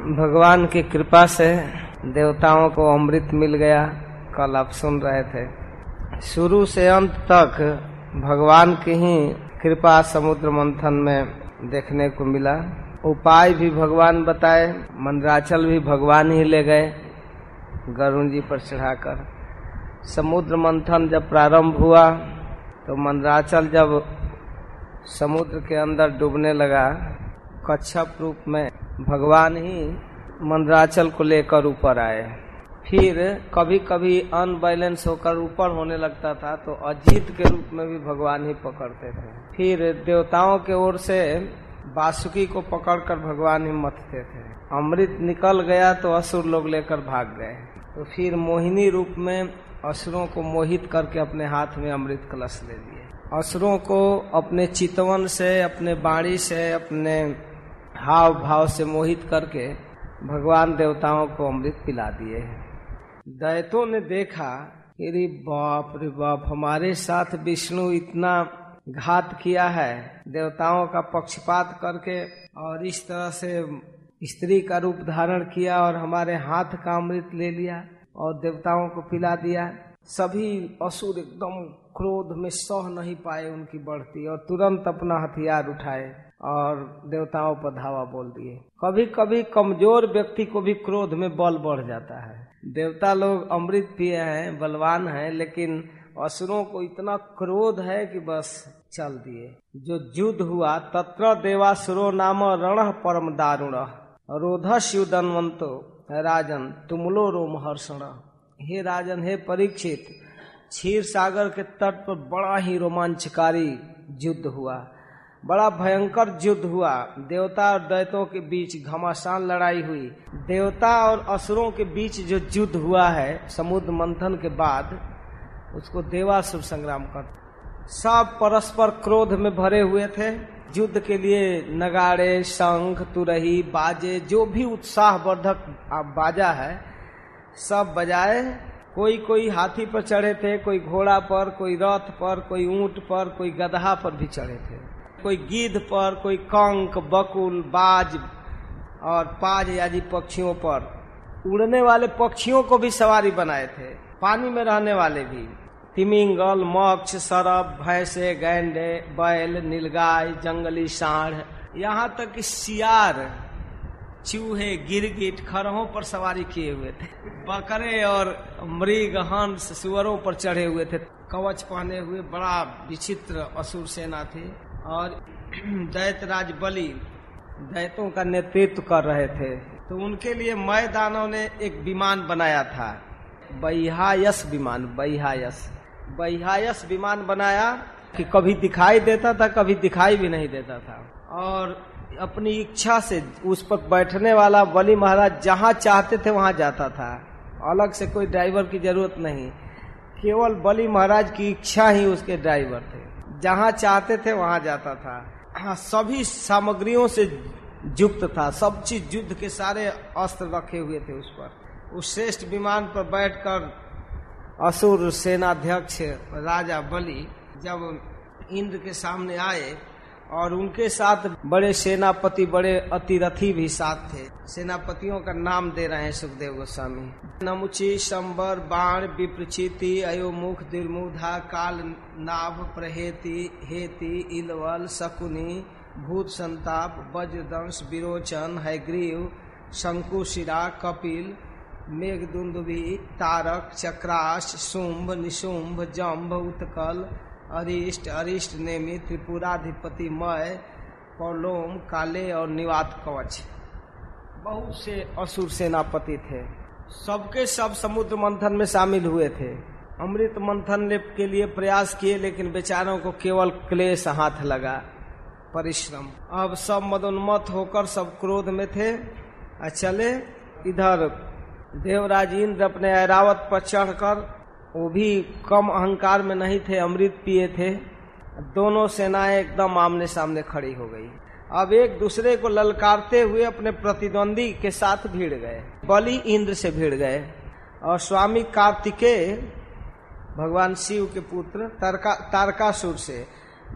भगवान की कृपा से देवताओं को अमृत मिल गया, कल आप सुन रहे थे। शुरू से अंत तक भगवान की ही कृपा समुद्र मंथन में देखने को मिला। उपाय भी भगवान बताए, मंदराचल भी भगवान ही ले गए, गरुण जी पर चढ़ाकर। समुद्र मंथन जब प्रारंभ हुआ तो मंदराचल जब समुद्र के अंदर डूबने लगा, कच्छप रूप में भगवान ही मंदराचल को लेकर ऊपर आए। फिर कभी कभी अनबैलेंस होकर ऊपर होने लगता था तो अजीत के रूप में भी भगवान ही पकड़ते थे। फिर देवताओं के ओर से बासुकी को पकड़कर भगवान ही मथते थे। अमृत निकल गया तो असुर लोग लेकर भाग गए। तो फिर मोहिनी रूप में असुरों को मोहित करके अपने हाथ में अमृत कलश ले लिए असुरों को अपने चितवन से, अपने बाड़ी से, अपने हाव भाव से मोहित करके भगवान देवताओं को अमृत पिला दिए दैतों ने देखा, अरे बाप रे बाप, हमारे साथ विष्णु इतना घात किया है, देवताओं का पक्षपात करके और इस तरह से स्त्री का रूप धारण किया और हमारे हाथ का अमृत ले लिया और देवताओं को पिला दिया। सभी असुर एकदम क्रोध में सह नहीं पाए उनकी बढ़ती और तुरंत अपना हथियार उठाए। और देवताओं पर धावा बोल दिए। कभी कभी कमज़ोर व्यक्ति को भी क्रोध में बल बढ़ जाता है। देवता लोग अमृत पिए हैं, बलवान हैं, लेकिन असुरों को इतना क्रोध है कि बस चल दिए। जो युद्ध हुआ, तत्र देवासुरो नाम रण परम दारुण। रोधस युदनवंतो राजन, तुमलो रोम हर्षण। हे राजन, हे परीक्षित क्षीर सागर के तट पर बड़ा ही रोमांचकारी युद्ध हुआ। बड़ा भयंकर युद्ध हुआ। देवता और दैतों के बीच घमासान लड़ाई हुई। देवता और असुरों के बीच जो युद्ध हुआ है, समुद्र मंथन के बाद, उसको देवासुर संग्राम कर सब परस्पर क्रोध में भरे हुए थे। युद्ध के लिए नगाड़े, शंख, तुरही, बाजे, जो भी उत्साह वर्धक बाजा है, सब बजाए। कोई कोई हाथी पर चढ़े थे, कोई घोड़ा पर, कोई रथ पर, कोई ऊँट पर, कोई गधा पर भी चढ़े थे। कोई गिद्ध पर, कोई कंक, बकुल, बाज और पाज आदि पक्षियों पर। उड़ने वाले पक्षियों को भी सवारी बनाए थे। पानी में रहने वाले भी। तिमिंगल मक्ष सरब भैंसे, गैंडे, बैल, नीलगाय, जंगली साढ़। यहाँ तक कि सियार, चूहे, गिरगिट खरहों पर सवारी किए हुए थे। बकरे और मृग, हंस, सुअरों पर चढ़े हुए थे। कवच पहने हुए बड़ा विचित्र असुर सेना थे। और दैतराज बलि दैतों का नेतृत्व कर रहे थे। तो उनके लिए मय दानव ने एक विमान बनाया था। बहिहायस विमान बहिहायस बहिहायस विमान बनाया कि कभी दिखाई देता था, कभी दिखाई भी नहीं देता था। और अपनी इच्छा से उस पर बैठने वाला बलि महाराज जहाँ चाहते थे वहाँ जाता था। अलग से कोई ड्राइवर की ज़रूरत नहीं। केवल बलि महाराज की इच्छा ही उसके ड्राइवर थे। जहाँ चाहते थे वहाँ जाता था। हाँ सभी सामग्रियों से युक्त था। सब चीज़ युद्ध के सारे अस्त्र रखे हुए थे उस पर। उस श्रेष्ठ विमान पर बैठकर असुर सेनाध्यक्ष राजा बलि जब इंद्र के सामने आए और उनके साथ बड़े सेनापति, बड़े अतिरथी भी साथ थे। सेनापतियों का नाम दे रहे हैं सुखदेव गोस्वामी। नमुची संबर बाण, विप्रचिति, अयोमुख दिर्मुधा काल, नाभ, प्रहेति, हेति, इलवल, शकुनी, भूत संताप वज्रदंश विरोचन, हैग्रीव शंकुशिरा कपिल मेघदुंदुभी तारक चक्राश शुंभ, निशुंभ जम्भ उत्कल अरिष्ट अरिष्ट नेमी त्रिपुराधिपति मय पौलोम काले और निवात कवच। बहुत से असुर सेनापति थे। सबके सब समुद्र मंथन में शामिल हुए थे। अमृत मंथन के लिए प्रयास किए, लेकिन बेचारों को केवल क्लेश हाथ लगा। परिश्रम। अब सब मदोन्मत होकर सब क्रोध में थे। चले इधर। देवराज इंद्र अपने ऐरावत पर चढ़कर वो भी कम अहंकार में नहीं थे, अमृत पिए थे। दोनों सेनाएँ एकदम आमने सामने खड़ी हो गई। अब एक दूसरे को ललकारते हुए अपने प्रतिद्वंदी के साथ भीड़ गए, बलि इंद्र से भीड़ गए। और स्वामी कार्तिकेय, भगवान शिव के पुत्र, तारका, तारकासुर से,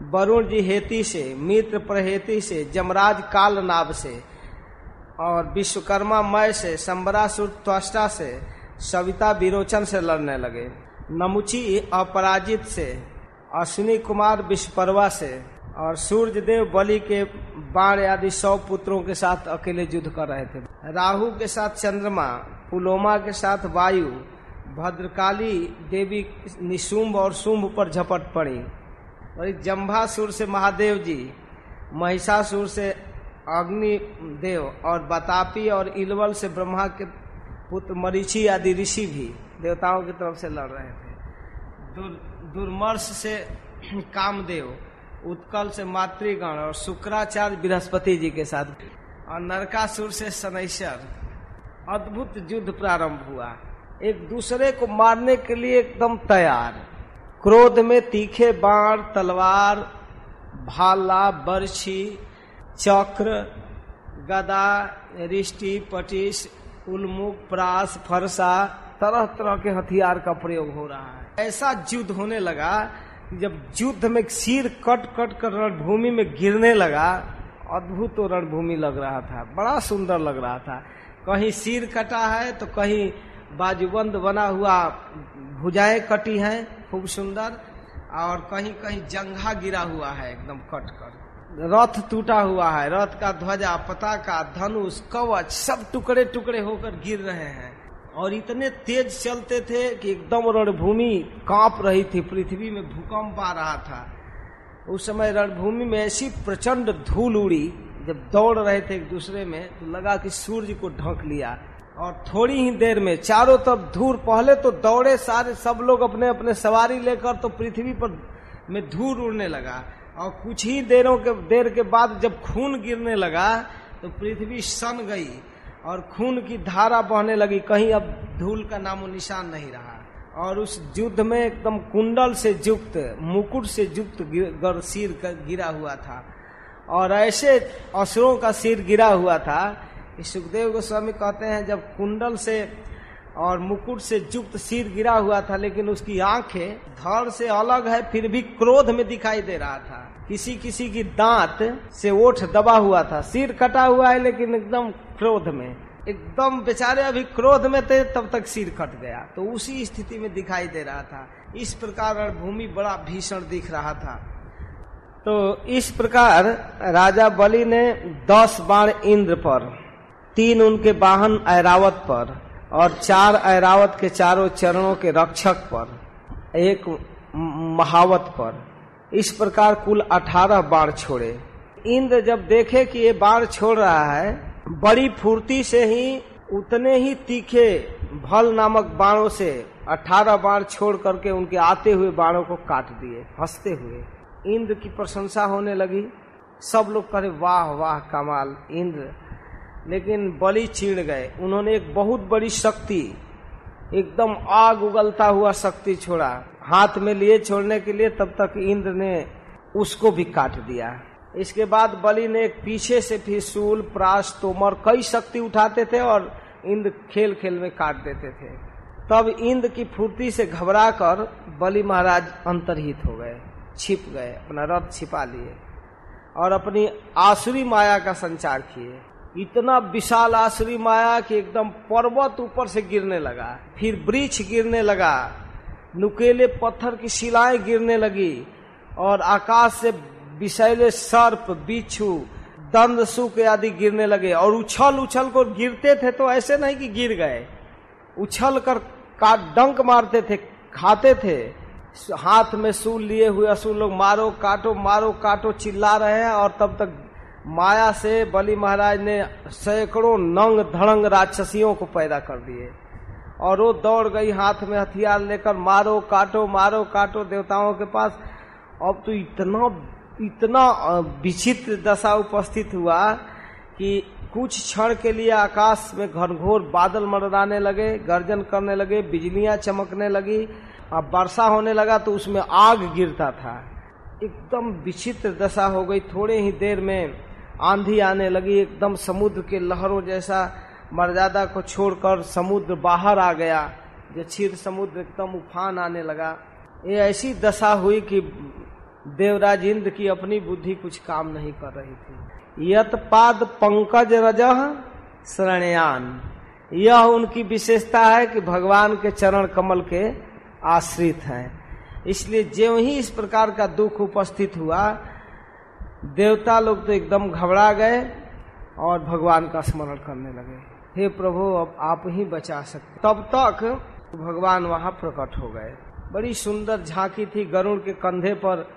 वरुण जी हेती से, मित्र प्रहेती से, जमराज काल नाभ से, और विश्वकर्मा मय से, संबरासुर त्वष्टा से, सविता विरोचन से लड़ने लगे। नमुची अपराजित से, अश्विनी कुमार विश्वपर्वा से, और सूर्य देव बलि के बाण आदि सौ पुत्रों के साथ अकेले युद्ध कर रहे थे। राहु के साथ चंद्रमा, पुलोमा के साथ वायु, भद्रकाली देवी निशुंभ और शुंभ पर झपट पड़ी। और जम्भासुर से महादेव जी, महिषासुर से अग्नि देव और बतापी और इलवल से ब्रह्मा के पुत्र मरीचि आदि ऋषि भी देवताओं की तरफ़ से लड़ रहे थे। दुर, दुर्मर्श से कामदेव उत्कल से मातृगण और शुक्राचार्य बृहस्पति जी के साथ। और नरकासुर से शनैश्वर। अद्भुत युद्ध प्रारंभ हुआ। एक दूसरे को मारने के लिए एकदम तैयार। क्रोध में तीखे बाण तलवार भाला बर्छी चक्र गदा रिष्टि पटिश उलमुख प्रास फरसा तरह तरह के हथियार का प्रयोग हो रहा है। ऐसा युद्ध होने लगा, जब युद्ध में सिर कट कट कर रणभूमि में गिरने लगा, अद्भुत तो रणभूमि लग रहा था, बड़ा सुंदर लग रहा था। कहीं सिर कटा है तो कहीं बाजूबंद बना हुआ भुजाएँ कटी हैं, खूब सुंदर, और कहीं कहीं जंघा गिरा हुआ है एकदम कट कर रथ टूटा हुआ है, रथ का ध्वजा, पताका, धनुष, कवच, सब टुकड़े टुकड़े होकर गिर रहे हैं। और इतने तेज चलते थे कि एकदम रणभूमि काँप रही थी। पृथ्वी में भूकंप आ रहा था। उस समय रणभूमि में ऐसी प्रचंड धूल उड़ी, जब दौड़ रहे थे एक दूसरे में तो लगा कि सूर्य को ढक लिया। और थोड़ी ही देर में, चारों तरफ़ धूल, पहले तो दौड़े सारे, सब लोग अपने अपने सवारी लेकर तो पृथ्वी पर में धूल उड़ने लगा। और कुछ ही देरों के, देर के बाद जब खून गिरने लगा तो पृथ्वी सन गई। और खून की धारा बहने लगी। कहीं अब धूल का नामो निशान नहीं रहा। और उस युद्ध में एकदम कुंडल से युक्त, मुकुट से युक्त सिर गिरा हुआ था। और ऐसे असुरों का सिर गिरा हुआ था सुखदेव गोस्वामी कहते हैं, जब कुंडल से और मुकुट से युक्त सिर गिरा हुआ था, लेकिन उसकी आँखें धड़ से अलग है, फिर भी क्रोध में दिखाई दे रहा था। किसी किसी की दांत से ओठ दबा हुआ था। सिर कटा हुआ है, लेकिन एकदम क्रोध में। एकदम बेचारे अभी क्रोध में थे, तब तक सिर कट गया। तो उसी स्थिति में दिखाई दे रहा था। इस प्रकार भूमि बड़ा भीषण दिख रहा था। तो इस प्रकार राजा बलि ने दस बाण इंद्र पर, तीन उनके वाहन ऐरावत पर और चार ऐरावत के चारों चरणों के रक्षक पर, एक महावत पर, इस प्रकार कुल अठारह बाण छोड़े। इंद्र जब देखे कि ये बाण छोड़ रहा है, बड़ी फुर्ती से ही, उतने ही तीखे भल नामक बाणों से अठारह बाण छोड़ करके उनके आते हुए बाणों को काट दिए हँसते हुए। इंद्र की प्रशंसा होने लगी। सब लोग कहे, वाह वाह, कमाल, इंद्र! लेकिन बलि चिड़ गए। उन्होंने एक बहुत बड़ी शक्ति, एकदम आग उगलता हुआ शक्ति छोड़ा। हाथ में लिए छोड़ने के लिए तब तक इंद्र ने उसको भी काट दिया। इसके बाद बलि ने एक पीछे से फिर सूल प्रास, तोमर, कई शक्ति उठाते थे और इंद्र खेल खेल में काट देते थे। तब इंद्र की फुर्ती से घबरा कर बलि महाराज अंतरहित हो गए, छिप गए, अपना रथ छिपा लिए और अपनी आसुरी माया का संचार किए। इतना विशाल आश्री माया कि एकदम पर्वत ऊपर से गिरने लगा। फिर वृक्ष गिरने लगा। नुकेले पत्थर की शिलाएँ गिरने लगी और आकाश से विशैले सर्प, बिच्छू दंद सुख आदि गिरने लगे। और उछल उछल को गिरते थे तो ऐसे नहीं कि गिर गए। उछल कर का डंक मारते थे, खाते थे। हाथ में सूल लिए हुए असुर लोग, मारो, काटो मारो, काटो, चिल्ला रहे हैं और तब तक माया से बलि महाराज ने सैकड़ों नंग धड़ंग राक्षसियों को पैदा कर दिए। और वो दौड़ गई हाथ में हथियार लेकर, मारो, काटो मारो, काटो देवताओं के पास। अब तो इतना इतना विचित्र दशा उपस्थित हुआ कि कुछ क्षण के लिए आकाश में घनघोर बादल मरदाने लगे, गर्जन करने लगे, बिजलियाँ चमकने लगी। अब वर्षा होने लगा तो उसमें आग गिरता था। एकदम विचित्र दशा हो गई। थोड़े ही देर में आंधी आने लगी, एकदम समुद्र के लहरों जैसा मर्यादा को छोड़कर समुद्र बाहर आ गया, जो क्षीर समुद्र एकदम उफान आने लगा। ये ऐसी दशा हुई कि देवराज इंद्र की अपनी बुद्धि कुछ काम नहीं कर रही थी। यत पाद पंकज रज शरणयान। यह उनकी विशेषता है कि भगवान के चरण कमल के आश्रित हैं। इसलिए जो ही इस प्रकार का दुख उपस्थित हुआ देवता लोग तो एकदम घबरा गए और भगवान का स्मरण करने लगे। हे प्रभु, अब आप ही बचा सकते। तब तक भगवान वहाँ प्रकट हो गए। बड़ी सुंदर झांकी थी। गरुड़ के कंधे पर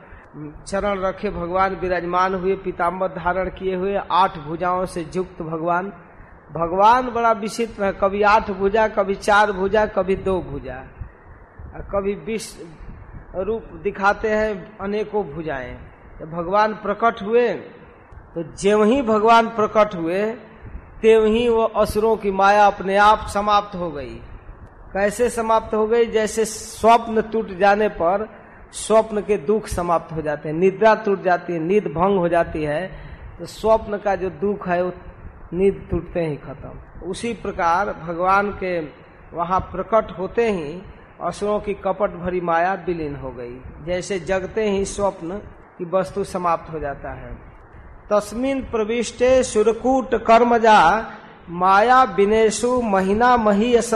चरण रखे भगवान विराजमान हुए, पीताम्बर धारण किए हुए, आठ भुजाओं से युक्त भगवान। भगवान बड़ा विचित्र है। कभी आठ भुजा, कभी चार भुजा, कभी दो भुजा। कभी विश्व रूप दिखाते हैं अनेकों भुजाएँ। भगवान प्रकट हुए तो ज्यों ही भगवान प्रकट हुए, त्यों ही वो असुरों की माया अपने आप समाप्त हो गई। कैसे समाप्त हो गई? जैसे स्वप्न टूट जाने पर स्वप्न के दुख समाप्त हो जाते हैं, निद्रा टूट जाती है, नींद भंग हो जाती है तो स्वप्न का जो दुख है, वो नींद टूटते ही खत्म। उसी प्रकार भगवान के वहाँ प्रकट होते ही असुरों की कपट भरी माया विलीन हो गई। जैसे जगते ही स्वप्न की वस्तु समाप्त हो जाता है। तस्मिन प्रविष्टे सुरकूट कर्मजा माया बिनेशु महीना महीयस,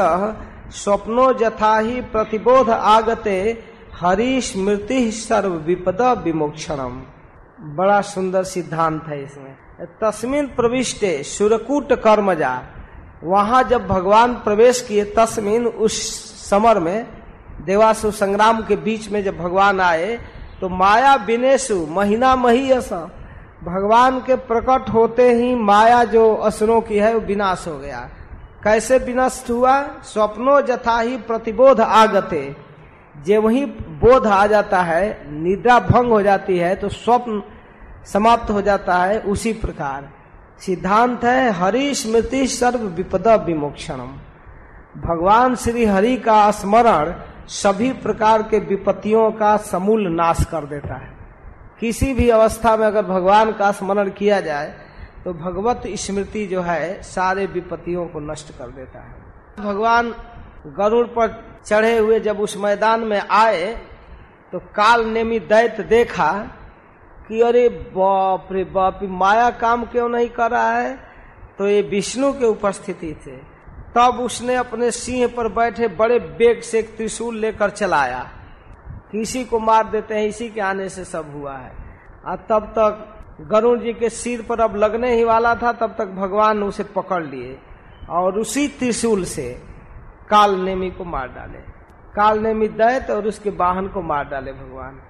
स्वप्नो जथा ही प्रतिबोध आगते हरि स्मृति सर्व विपद विमोक्षणम। बड़ा सुंदर सिद्धांत है इसमें। तस्मिन प्रविष्टे सुरकूट कर्मजा, वहाँ जब भगवान प्रवेश किए तस्मिन उस समर में, देवासु संग्राम के बीच में जब भगवान आए तो माया बिनेशु महीना मही ऐसा। भगवान के प्रकट होते ही माया जो असुरों की है, वो विनाश हो गया। कैसे विनष्ट हुआ? स्वप्नो जथा ही प्रतिबोध आगते। जे वही बोध आ जाता है, निद्रा भंग हो जाती है तो स्वप्न समाप्त हो जाता है उसी प्रकार। सिद्धांत है, हरि स्मृति सर्व विपद विमोक्षणम। भगवान श्री हरि का स्मरण सभी प्रकार के विपत्तियों का समूल नाश कर देता है। किसी भी अवस्था में अगर भगवान का स्मरण किया जाए तो भगवत स्मृति जो है, सारे विपत्तियों को नष्ट कर देता है। भगवान गरुड़ पर चढ़े हुए जब उस मैदान में आए तो काल नेमी दैत देखा कि अरे बाप रे बाप माया काम क्यों नहीं कर रहा है? तो ये विष्णु के उपस्थिति थे। तब उसने अपने सिंह पर बैठे बड़े बेग से एक त्रिशूल लेकर चलाया। किसी को मार देते हैं, इसी के आने से सब हुआ है। और तब तक गरुण जी के सिर पर अब लगने ही वाला था, तब तक भगवान उसे पकड़ लिए और उसी त्रिशूल से काल नेमी को मार डाले। काल नेमी दैत और उसके वाहन को मार डाले भगवान।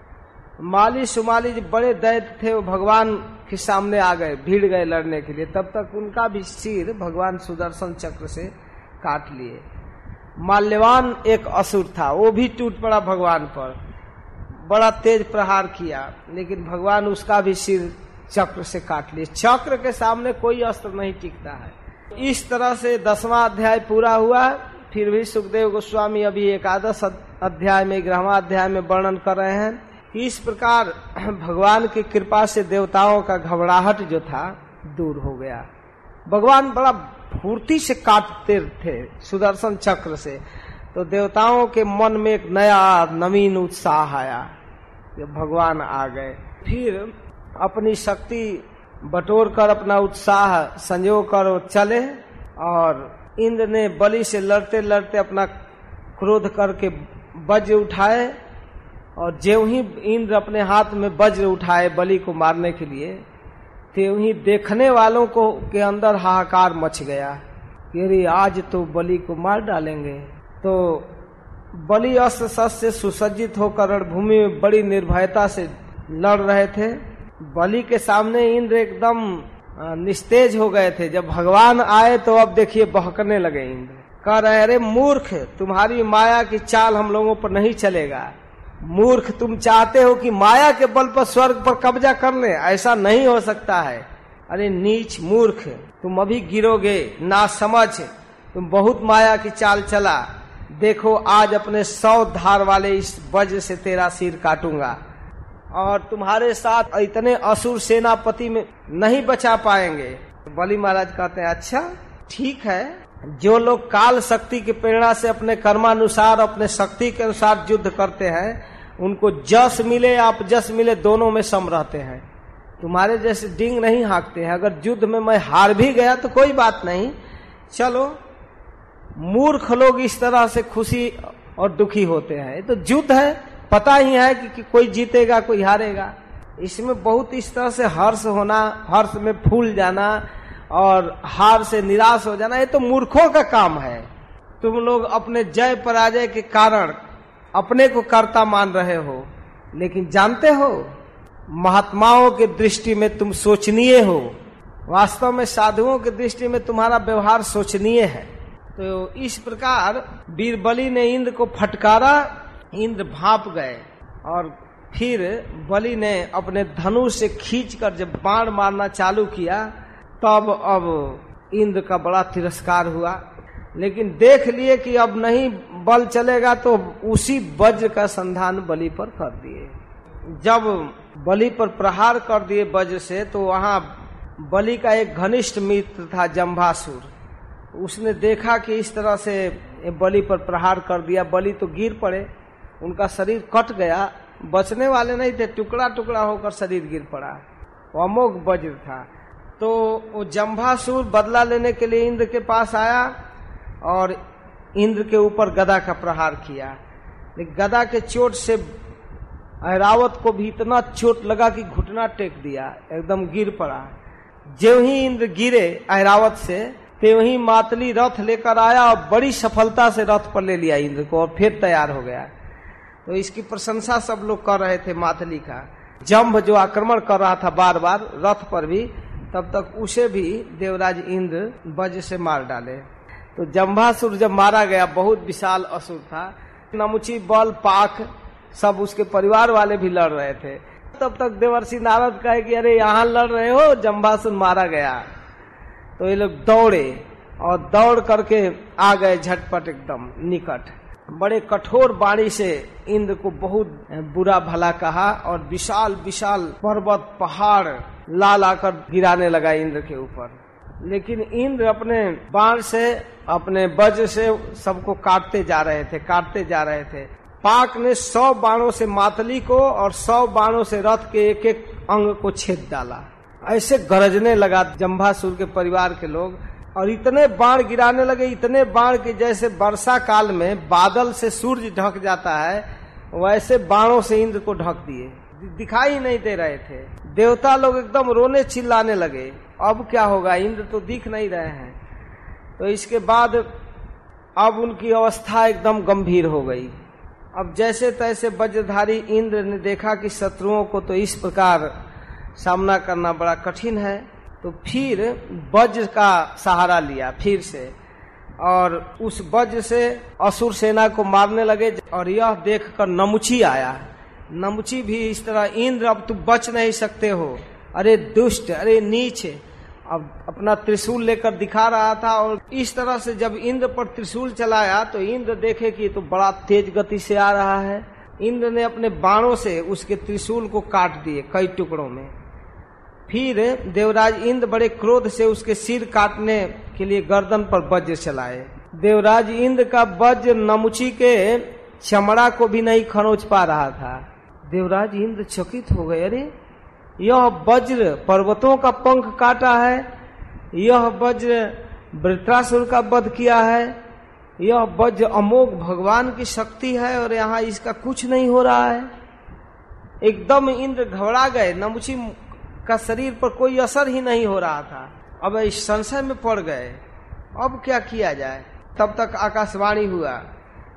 माली सुमाली जो बड़े दैत थे, वो भगवान के सामने आ गए, भीड़ गए लड़ने के लिए। तब तक उनका भी सिर भगवान सुदर्शन चक्र से काट लिए। माल्यवान एक असुर था, वो भी टूट पड़ा भगवान पर। बड़ा तेज प्रहार किया, लेकिन भगवान उसका भी सिर चक्र से काट लिए। चक्र के सामने कोई अस्त्र नहीं टिकता है। इस तरह से दसवां अध्याय पूरा हुआ, फिर भी सुखदेव गोस्वामी अभी एकादश अध्याय में ग्रहवा अध्याय में वर्णन कर रहे हैं। इस प्रकार भगवान की कृपा से देवताओं का घबराहट जो था, दूर हो गया। भगवान बड़ा फूर्ति से काटते थे सुदर्शन चक्र से। तो देवताओं के मन में एक नया, नवीन उत्साह आया। जब भगवान आ गए, फिर अपनी शक्ति बटोर कर, अपना उत्साह संजो कर चले और इंद्र ने बलि से लड़ते लड़ते अपना क्रोध करके वज्र उठाए और ज्यो ही इंद्र अपने हाथ में वज्र उठाए बलि को मारने के लिए त्यों ही देखने वालों को के अंदर हाहाकार मच गया। अरे, आज तो बलि को मार डालेंगे। तो बलि अस्त्र शस्त्र से सुसज्जित होकर रणभूमि में बड़ी निर्भयता से लड़ रहे थे। बलि के सामने इंद्र एकदम निस्तेज हो गए थे। जब भगवान आए तो अब देखिए बहकने लगे इंद्र। कह रहे अरे, मूर्ख, तुम्हारी माया की चाल हम लोगों पर नहीं चलेगा। मूर्ख, तुम चाहते हो कि माया के बल पर स्वर्ग पर कब्जा कर ले? ऐसा नहीं हो सकता है। अरे नीच मूर्ख, तुम अभी गिरोगे, ना समझ। तुम बहुत माया की चाल चला। देखो, आज अपने सौ धार वाले इस वज्र से तेरा सिर काटूँगा। और तुम्हारे साथ इतने असुर सेनापति में नहीं बचा पाएँगे। बलि महाराज कहते हैं अच्छा ठीक है। जो लोग काल शक्ति की प्रेरणा से अपने कर्मानुसार, अपने शक्ति के अनुसार युद्ध करते हैं उनको जस मिले आप जस मिले दोनों में सम रहते हैं। तुम्हारे जैसे डिंग नहीं हाँकते हैं। अगर युद्ध में मैं हार भी गया तो कोई बात नहीं। चलो मूर्ख लोग इस तरह से खुशी और दुखी होते हैं। तो युद्ध है। पता ही है कि, कि कोई जीतेगा कोई हारेगा। इसमें बहुत इस तरह से हर्ष होना हर्ष में फूल जाना और हार से निराश हो जाना ये तो मूर्खों का काम है। तुम लोग अपने जय पराजय के कारण अपने को कर्ता मान रहे हो, लेकिन जानते हो, महात्माओं के दृष्टि में तुम सोचनीय हो। वास्तव में साधुओं की दृष्टि में तुम्हारा व्यवहार सोचनीय है। तो इस प्रकार बीरबली ने इंद्र को फटकारा, इंद्र भाप गए। और फिर बलि ने अपने धनुष से खींचकर जब बाण मारना चालू किया, तब अब इंद्र का बड़ा तिरस्कार हुआ। लेकिन देख लिए कि अब नहीं बल चलेगा तो उसी वज्र का संधान बलि पर कर दिए। जब बलि पर प्रहार कर दिए वज्र से तो वहाँ बलि का एक घनिष्ठ मित्र था जम्भासुर। उसने देखा कि इस तरह से बलि पर प्रहार कर दिया। बलि तो गिर पड़े, उनका शरीर कट गया। बचने वाले नहीं थे टुकड़ा टुकड़ा होकर शरीर गिर पड़ा। वो अमोघ वज्र था। तो वो जम्भासुर बदला लेने के लिए इंद्र के पास आया। और इंद्र के ऊपर गदा का प्रहार किया। गदा के चोट से ऐरावत को भी इतना चोट लगा कि घुटना टेक दिया, एकदम गिर पड़ा। जो ही इंद्र गिरे ऐरावत से ते वही मातली रथ लेकर आया और बड़ी सफलता से रथ पर ले लिया इंद्र को और फिर तैयार हो गया। तो इसकी प्रशंसा सब लोग कर रहे थे मातली का। जम्भ जो आक्रमण कर रहा था बार बार रथ पर भी, तब तक उसे भी देवराज इंद्र वज से मार डाले। तो जम्भासुर जब मारा गया, बहुत विशाल असुर था। नमुची, बल पाख सब उसके परिवार वाले भी लड़ रहे थे। तब तक देवर्षि नारद कहे कि, अरे, यहाँ लड़ रहे हो? जम्भासुर मारा गया। तो ये लोग दौड़े और दौड़ करके आ गए झटपट एकदम निकट। बड़े कठोर बाणी से इंद्र को बहुत बुरा भला कहा और विशाल विशाल पर्वत, पहाड़ लाल आकर गिराने लगा इंद्र के ऊपर। लेकिन इंद्र अपने बाण से, अपने वज्र से सबको काटते जा रहे थे, काटते जा रहे थे। पाक ने सौ बाणों से मातली को और सौ बाणों से रथ के एक एक अंग को छेद डाला। ऐसे गरजने लगा जम्भासुर के परिवार के लोग। और इतने बाण गिराने लगे, इतने बाण के जैसे वर्षा काल में बादल से सूर्य ढक जाता है, वैसे बाणों से इंद्र को ढक दिए। दिखाई नहीं दे रहे थे। देवता लोग एकदम रोने चिल्लाने लगे। अब क्या होगा? इंद्र तो दिख नहीं रहे हैं। तो इसके बाद अब उनकी अवस्था एकदम गंभीर हो गई। अब जैसे तैसे वज्रधारी इंद्र ने देखा कि शत्रुओं को तो इस प्रकार सामना करना बड़ा कठिन है तो फिर वज्र का सहारा लिया फिर से। और उस वज्र से असुर सेना को मारने लगे और यह देखकर नमुची आया। नमुची भी इस तरह इंद्र, अब तुम बच नहीं सकते हो। अरे दुष्ट, अरे नीच। अब अपना त्रिशूल लेकर दिखा रहा था और इस तरह से जब इंद्र पर त्रिशूल चलाया तो इंद्र देखे कि तो बड़ा तेज गति से आ रहा है। इंद्र ने अपने बाणों से उसके त्रिशूल को काट दिए कई टुकड़ों में। फिर देवराज इंद्र बड़े क्रोध से उसके सिर काटने के लिए गर्दन पर वज्र चलाए। देवराज इंद्र का वज्र नमुची के चमड़ा को भी नहीं खरोच पा रहा था। देवराज इंद्र चकित हो गए। अरे, यह वज्र पर्वतों का पंख काटा है, यह वज्र वृत्रासुर का वध किया है, यह वज्र अमोघ भगवान की शक्ति है और यहाँ इसका कुछ नहीं हो रहा है। एकदम इंद्र घबरा गए, नमुची का शरीर पर कोई असर ही नहीं हो रहा था। अब इस संशय में पड़ गए। अब क्या किया जाए? तब तक आकाशवाणी हुआ।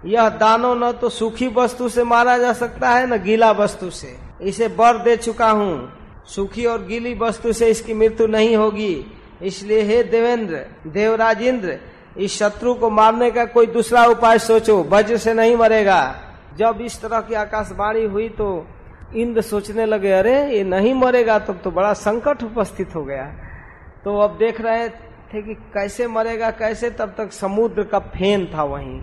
यह दानो न तो सूखी वस्तु से मारा जा सकता है न गीला वस्तु से। इसे बर दे चुका हूँ। सूखी और गीली वस्तु से इसकी मृत्यु नहीं होगी। इसलिए हे देवेंद्र देवराज इंद्र इस शत्रु को मारने का कोई दूसरा उपाय सोचो वज्र से नहीं मरेगा। जब इस तरह की आकाशवाणी हुई तो इंद्र सोचने लगे अरे ये नहीं मरेगा तब तो, तो बड़ा संकट उपस्थित हो गया। तो अब देख रहे थे कि कैसे मरेगा कैसे तब तक समुद्र का फेन था वहीं।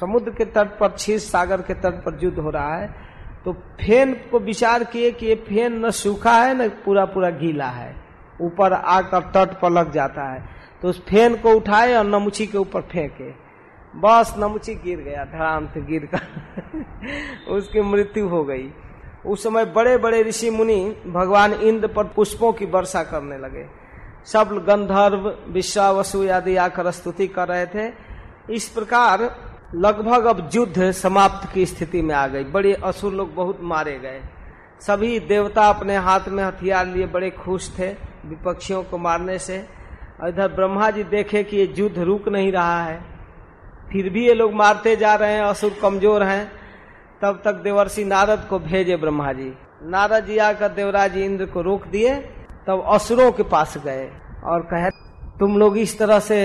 समुद्र के तट पर, क्षीर सागर के तट पर युद्ध हो रहा है तो फेन को विचार किए कि ये फेन न सूखा है, न पूरा पूरा गीला है। ऊपर आकर तट पर लग जाता है। तो उस फेन को उठाए और नमुची के ऊपर फेंके। बस नमुची गिर गया, धड़ाम से गिर कर। उसकी मृत्यु हो गई। उस समय बड़े बड़े ऋषि मुनि भगवान इंद्र पर पुष्पों की वर्षा करने लगे। सब गंधर्व, विश्वावसु आदि आकर स्तुति कर रहे थे। इस प्रकार लगभग अब युद्ध समाप्त की स्थिति में आ गई। बड़े असुर लोग बहुत मारे गए। सभी देवता अपने हाथ में हथियार लिए बड़े खुश थे विपक्षियों को मारने से। इधर ब्रह्मा जी देखे कि ये युद्ध रुक नहीं रहा है। फिर भी ये लोग मारते जा रहे हैं, असुर कमज़ोर हैं। तब तक देवर्षि नारद को भेजे ब्रह्मा जी। नारद जी आकर देवराज इंद्र को रोक दिए, तब असुरों के पास गए और कहे, तुम लोग इस तरह से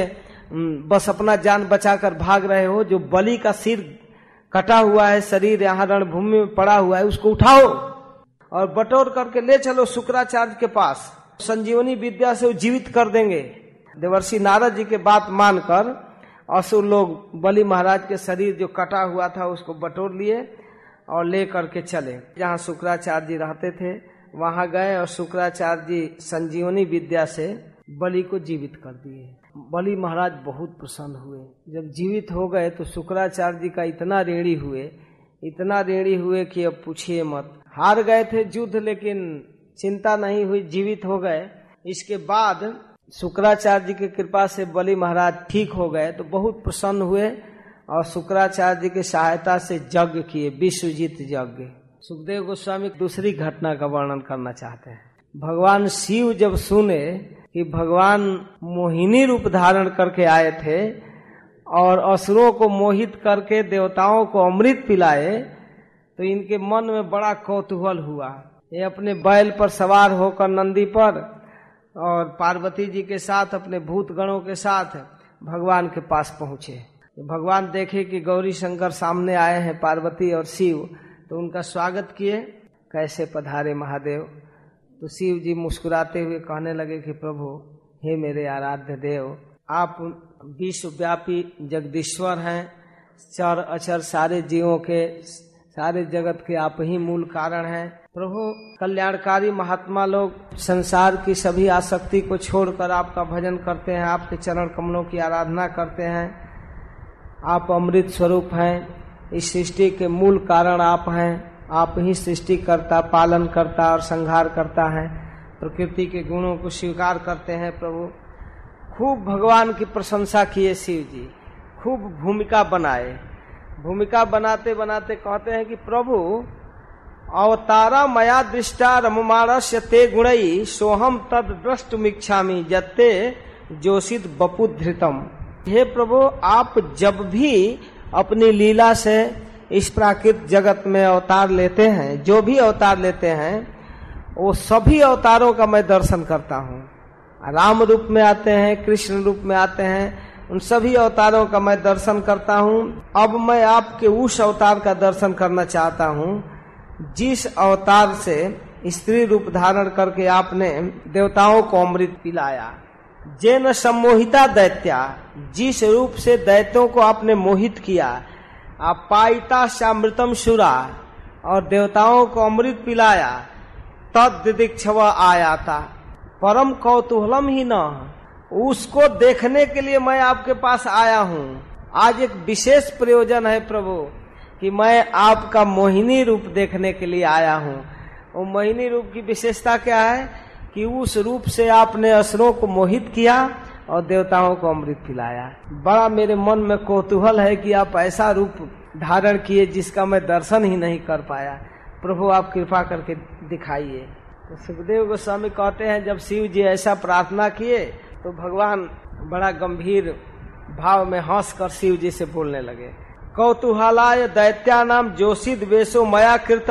बस अपना जान बचाकर भाग रहे हो, जो बलि का सिर कटा हुआ है, शरीर यहाँ रणभूमि में पड़ा हुआ है, उसको उठाओ और बटोर करके ले चलो शुक्राचार्य के पास। संजीवनी विद्या से वो जीवित कर देंगे। देवर्षि नारद जी के बात मानकर असुर लोग बलि महाराज के शरीर जो कटा हुआ था, उसको बटोर लिए और ले करके चले। जहाँ शुक्राचार्य जी रहते थे, वहाँ गए और शुक्राचार्य जी संजीवनी विद्या से बलि को जीवित कर दिए। बलि महाराज बहुत प्रसन्न हुए। जब जीवित हो गए तो शुक्राचार्य जी का इतना ऋणी हुए, इतना ऋणी हुए कि अब पूछिए मत। हार गए थे युद्ध, लेकिन चिंता नहीं हुई, जीवित हो गए। इसके बाद शुक्राचार्य जी की कृपा से बलि महाराज ठीक हो गए तो बहुत प्रसन्न हुए और शुक्राचार्य जी की सहायता से यज्ञ किए, विश्वजीत यज्ञ। सुखदेव गोस्वामी दूसरी घटना का वर्णन करना चाहते हैं। भगवान शिव जब सुने कि भगवान मोहिनी रूप धारण करके आए थे और असुरों को मोहित करके, देवताओं को अमृत पिलाए तो इनके मन में बड़ा कौतूहल हुआ। ये अपने बैल पर सवार होकर नंदी पर और पार्वती जी के साथ, अपने भूत गणों के साथ भगवान के पास पहुँचे। भगवान देखे कि गौरी शंकर सामने आए हैं, पार्वती और शिव तो उनका स्वागत किए। कैसे पधारे महादेव? तो शिव जी मुस्कुराते हुए कहने लगे कि प्रभु, हे मेरे आराध्य देव, आप विश्वव्यापी जगदीश्वर हैं। चर अचर सारे जीवों के, सारे जगत के आप ही मूल कारण हैं। प्रभु, कल्याणकारी महात्मा लोग, संसार की सभी आसक्ति को छोड़कर आपका भजन करते हैं, आपके चरण कमलों की आराधना करते हैं। आप अमृत स्वरूप हैं, इस सृष्टि के मूल कारण आप हैं। आप ही सृष्टि करता, पालन करता और संहार करता है। प्रकृति के गुणों को स्वीकार करते हैं प्रभु। खूब भगवान की प्रशंसा किए शिव जी। खूब भूमिका बनाए। भूमिका बनाते बनाते कहते हैं कि प्रभु, अवतारा मया दृष्टा रममाणस्य ते गुणई सोहम तद दृष्ट मिक्षामी जत्ते जोशित बपुधृतम हे प्रभु, आप जब भी अपनी लीला से इस प्राकृत जगत में अवतार लेते हैं, जो भी अवतार लेते हैं, वो सभी अवतारों का मैं दर्शन करता हूँ। राम रूप में आते हैं, कृष्ण रूप में आते हैं, उन सभी अवतारों का मैं दर्शन करता हूँ। अब मैं आपके उस अवतार का दर्शन करना चाहता हूँ, जिस अवतार से स्त्री रूप धारण करके आपने देवताओं को अमृत पिलाया। जैन सम्मोहिता दैत्या, जिस रूप से दैत्यों को आपने मोहित किया पाइता श्यामृतम सुरा और देवताओं को अमृत पिलाया तद दीक्षव आया था। परम कौतूहलम ही न, उसको देखने के लिए मैं आपके पास आया हूँ। आज एक विशेष प्रयोजन है प्रभु, कि मैं आपका मोहिनी रूप देखने के लिए आया हूँ। वो मोहिनी रूप की विशेषता क्या है? कि उस रूप से आपने असुरों को मोहित किया और देवताओं को अमृत पिलाया। बड़ा मेरे मन में कौतूहल है कि आप ऐसा रूप धारण किए जिसका मैं दर्शन ही नहीं कर पाया। प्रभु, आप कृपा करके दिखाइए। तो सुखदेव गोस्वामी कहते हैं, जब शिव जी ऐसा प्रार्थना किए तो भगवान बड़ा गंभीर भाव में हंस कर शिव जी से बोलने लगे। कौतूहलाय दैत्या नाम जोशित वेशो मया कृत,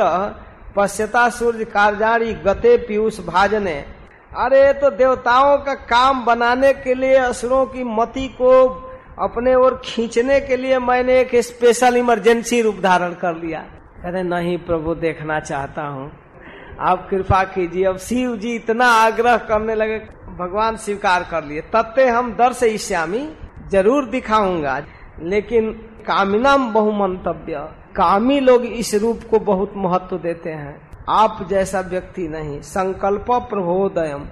पश्यता सूर्य कारजारी गते पीयूष भाजने। अरे तो देवताओं का काम बनाने के लिए, असुरों की मति को अपने ओर खींचने के लिए मैंने एक स्पेशल इमरजेंसी रूप धारण कर लिया। अरे नहीं प्रभु, देखना चाहता हूँ। आप कृपा कीजिए। अब शिव जी इतना आग्रह करने लगे, भगवान स्वीकार कर लिए। तत्ते हम दर से ईश्यामी ज़रूर दिखाऊँगा। लेकिन कामिनाम बहुमंतव्य। कामी लोग इस रूप को बहुत महत्व देते हैं। आप जैसा व्यक्ति नहीं, संकल्प प्रभोदयम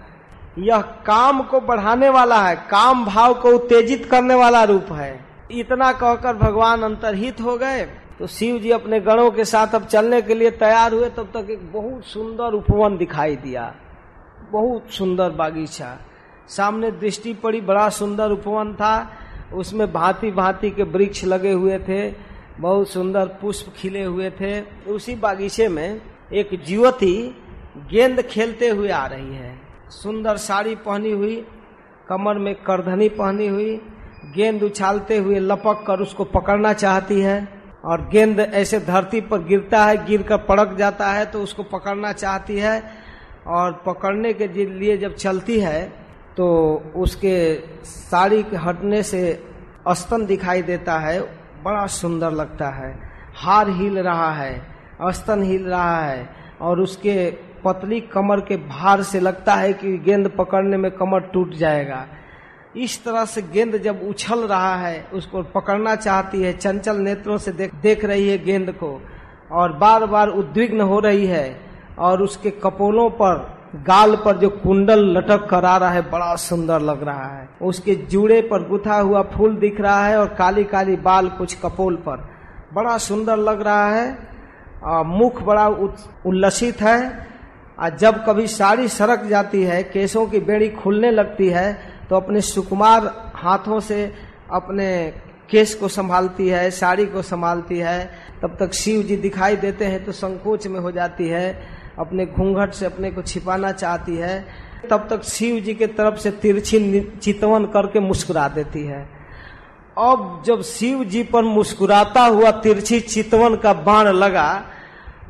यह काम को बढ़ाने वाला है, काम भाव को उत्तेजित करने वाला रूप है। इतना कहकर भगवान अंतरहित हो गए। तो शिव जी अपने गणों के साथ अब चलने के लिए तैयार हुए, तब तक एक बहुत सुंदर उपवन दिखाई दिया। बहुत सुंदर बागीचा। सामने दृष्टि पड़ी, बड़ा सुंदर उपवन था। उसमें भांति भांति के वृक्ष लगे हुए थे, बहुत सुंदर पुष्प खिले हुए थे। उसी बागीचे में एक युवती गेंद खेलते हुए आ रही है। सुंदर साड़ी पहनी हुई, कमर में करधनी पहनी हुई, गेंद उछालते हुए लपक कर उसको पकड़ना चाहती है और गेंद ऐसे धरती पर गिरता है, गिर कर पड़क जाता है तो उसको पकड़ना चाहती है और पकड़ने के लिए जब चलती है तो उसके साड़ी के हटने से स्तन दिखाई देता है, बड़ा सुंदर लगता है। हार हिल रहा है। स्तन हिल रहा है और उसके पतली कमर के भार से लगता है कि गेंद पकड़ने में कमर टूट जाएगा। इस तरह से गेंद जब उछल रहा है, उसको पकड़ना चाहती है, चंचल नेत्रों से देख देख रही है गेंद को और बार बार उद्विग्न हो रही है और उसके कपोलों पर, गाल पर जो कुंडल लटक कर आ रहा है, बड़ा सुंदर लग रहा है। उसके जूड़े पर गुथा हुआ फूल दिख रहा है और काली काली बाल कुछ कपोल पर। बड़ा सुंदर लग रहा है। मुख बड़ा उल्लसित है। और जब कभी साड़ी सरक जाती है केसों की बेड़ी खुलने लगती है तो अपने सुकुमार हाथों से अपने केस को संभालती है, साड़ी को संभालती है। तब तक शिव जी दिखाई देते हैं तो संकोच में हो जाती है, अपने घूंघट से अपने को छिपाना चाहती है। तब तक शिव जी के तरफ़ से तिरछी चितवन करके मुस्कुरा देती है। अब जब शिव जी पर मुस्कुराता हुआ तिरछी चितवन का बाण लगा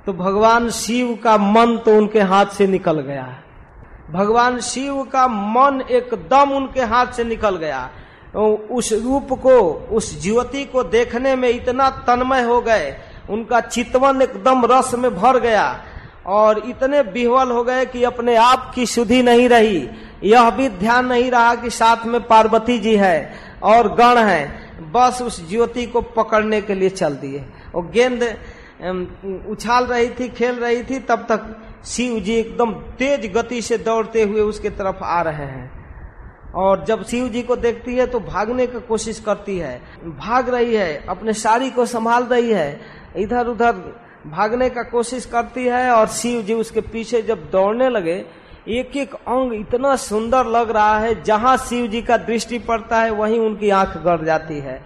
तो भगवान शिव का मन तो उनके हाथ से निकल गया। भगवान शिव का मन एकदम उनके हाथ से निकल गया। उस रूप को, उस ज्योति को देखने में इतना तन्मय हो गए, उनका चितवन एकदम रस में भर गया और इतने बिहवल हो गए कि अपने आप की सुधि नहीं रही। यह भी ध्यान नहीं रहा कि साथ में पार्वती जी है। और गण है। बस उस ज्योति को पकड़ने के लिए चल दिए। और गेंद उछाल रही थी, खेल रही थी, तब तक शिव जी एकदम तेज गति से दौड़ते हुए उसके तरफ़ आ रहे हैं। और जब शिव जी को देखती है तो भागने की कोशिश करती है। भाग रही है, अपने साड़ी को संभाल रही है। इधर उधर भागने का कोशिश करती है और शिव जी उसके पीछे जब दौड़ने लगे एक एक अंग इतना सुंदर लग रहा है, जहाँ शिव जी का दृष्टि पड़ता है, वहीं उनकी आँख गड़ जाती है।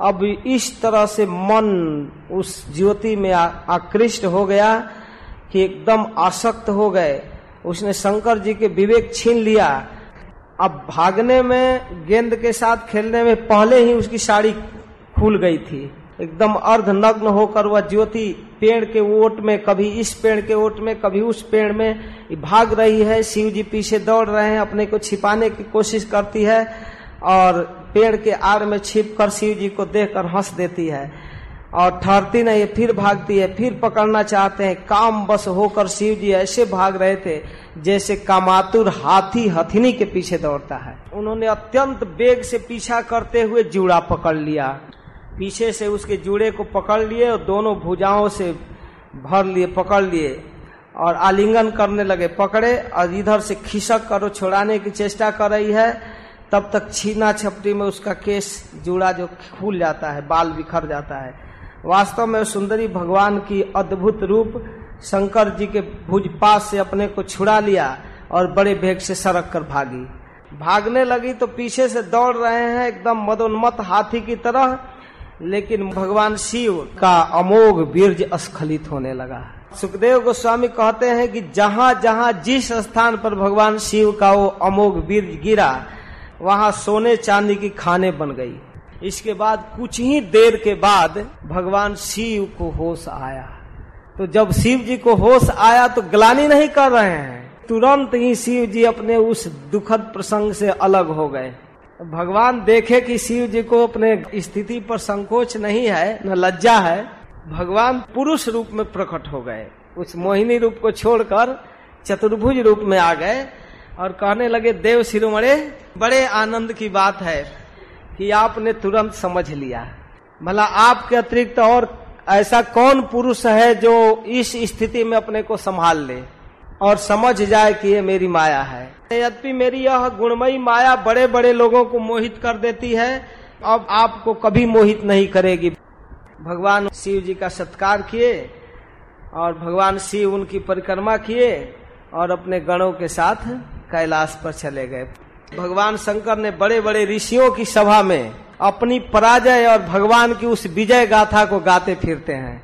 अब इस तरह से मन उस ज्योति में आकृष्ट हो गया कि एकदम आसक्त हो गए। उसने शंकर जी के विवेक छीन लिया। अब भागने में, गेंद के साथ खेलने में पहले ही उसकी साड़ी खुल गई थी। एकदम अर्ध नग्न होकर वह ज्योति पेड़ के ओट में, कभी इस पेड़ के ओट में, कभी उस पेड़ में भाग रही है। शिव जी पीछे दौड़ रहे हैं, अपने को छिपाने की कोशिश करती है और पेड़ के आड़ में छिप कर शिव जी को देखकर हंस देती है। और ठहरती नहीं, फिर भागती है, फिर पकड़ना चाहते हैं। काम बस होकर शिव जी ऐसे भाग रहे थे जैसे कामातुर हाथी हथिनी के पीछे दौड़ता है। उन्होंने अत्यंत बेग से पीछा करते हुए जूड़ा पकड़ लिया। पीछे से उसके जूड़े को पकड़ लिए और दोनों भुजाओं से भर लिए, पकड़ लिए और आलिंगन करने लगे। पकड़े और इधर से खिसक कर छोड़ाने की चेष्टा कर रही है। तब तक छीना छपटी में उसका केस जुड़ा जो खुल जाता है, बाल बिखर जाता है। वास्तव में सुंदरी भगवान की अद्भुत रूप शंकर जी के भुज पास से अपने को छुड़ा लिया और बड़े भेग से सड़क कर भागी। भागने लगी तो पीछे से दौड़ रहे हैं, एकदम मदोन्मत हाथी की तरह। लेकिन भगवान शिव का अमोघ बीर्ज स्खलित होने लगा सुखदेव गोस्वामी कहते हैं कि जहाँ जहाँ जिस स्थान पर भगवान शिव का वो अमोघ बीर्ज गिरा, वहाँ सोने चांदी की खाने बन गई। इसके बाद कुछ ही देर के बाद भगवान शिव को होश आया। तो जब शिव जी को होश आया तो ग्लानी नहीं कर रहे हैं। तुरंत ही शिव जी अपने उस दुखद प्रसंग से अलग हो गए। भगवान देखे कि शिव जी को अपने स्थिति पर संकोच नहीं है, न लज्जा है, भगवान पुरुष रूप में प्रकट हो गए। उस मोहिनी रूप को छोड़कर चतुर्भुज रूप में आ गए और कहने लगे, देव शिरोमणे, बड़े आनंद की बात है कि आपने तुरंत समझ लिया। भला आपके अतिरिक्त और ऐसा कौन पुरुष है जो इस स्थिति में अपने को संभाल ले? और समझ जाए कि ये मेरी माया है। यद्यपि मेरी यह गुणमयी माया बड़े बड़े लोगों को मोहित कर देती है, अब आपको कभी मोहित नहीं करेगी। भगवान शिव जी का सत्कार किए और भगवान शिव उनकी परिक्रमा किए और अपने गणों के साथ कैलाश पर चले गए। भगवान शंकर ने बड़े बड़े ऋषियों की सभा में अपनी पराजय और भगवान की उस विजय गाथा को गाते फिरते हैं।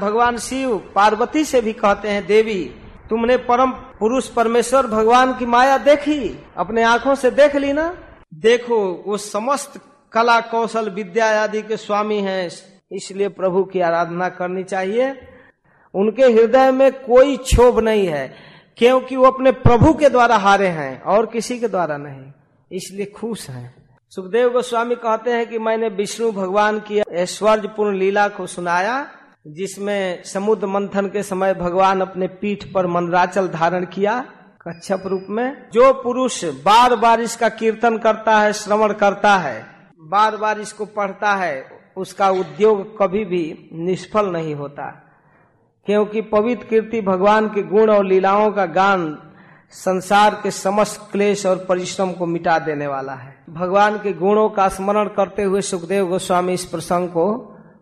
भगवान शिव पार्वती से भी कहते हैं, देवी तुमने परम पुरुष परमेश्वर भगवान की माया देखी? अपने आँखों से देख ली ना? देखो, वो समस्त कला कौशल विद्या आदि के स्वामी हैं, इसलिए प्रभु की आराधना करनी चाहिए। उनके हृदय में कोई क्षोभ नहीं है, क्योंकि वो अपने प्रभु के द्वारा हारे हैं, और किसी के द्वारा नहीं, इसलिए खुश हैं। सुखदेव गोस्वामी कहते हैं कि मैंने विष्णु भगवान की ऐश्वर्यपूर्ण लीला को सुनाया जिसमें समुद्र मंथन के समय भगवान अपने पीठ पर मंदराचल धारण किया कच्छप रूप में। जो पुरुष बार बार इसका कीर्तन करता है, श्रवण करता है, बार बार इसको पढ़ता है, उसका उद्योग कभी भी निष्फल नहीं होता। क्योंकि पवित्र कीर्ति भगवान के गुण और लीलाओं का गान संसार के समस्त क्लेश और परिश्रम को मिटा देने वाला है। भगवान के गुणों का स्मरण करते हुए सुखदेव गोस्वामी इस प्रसंग को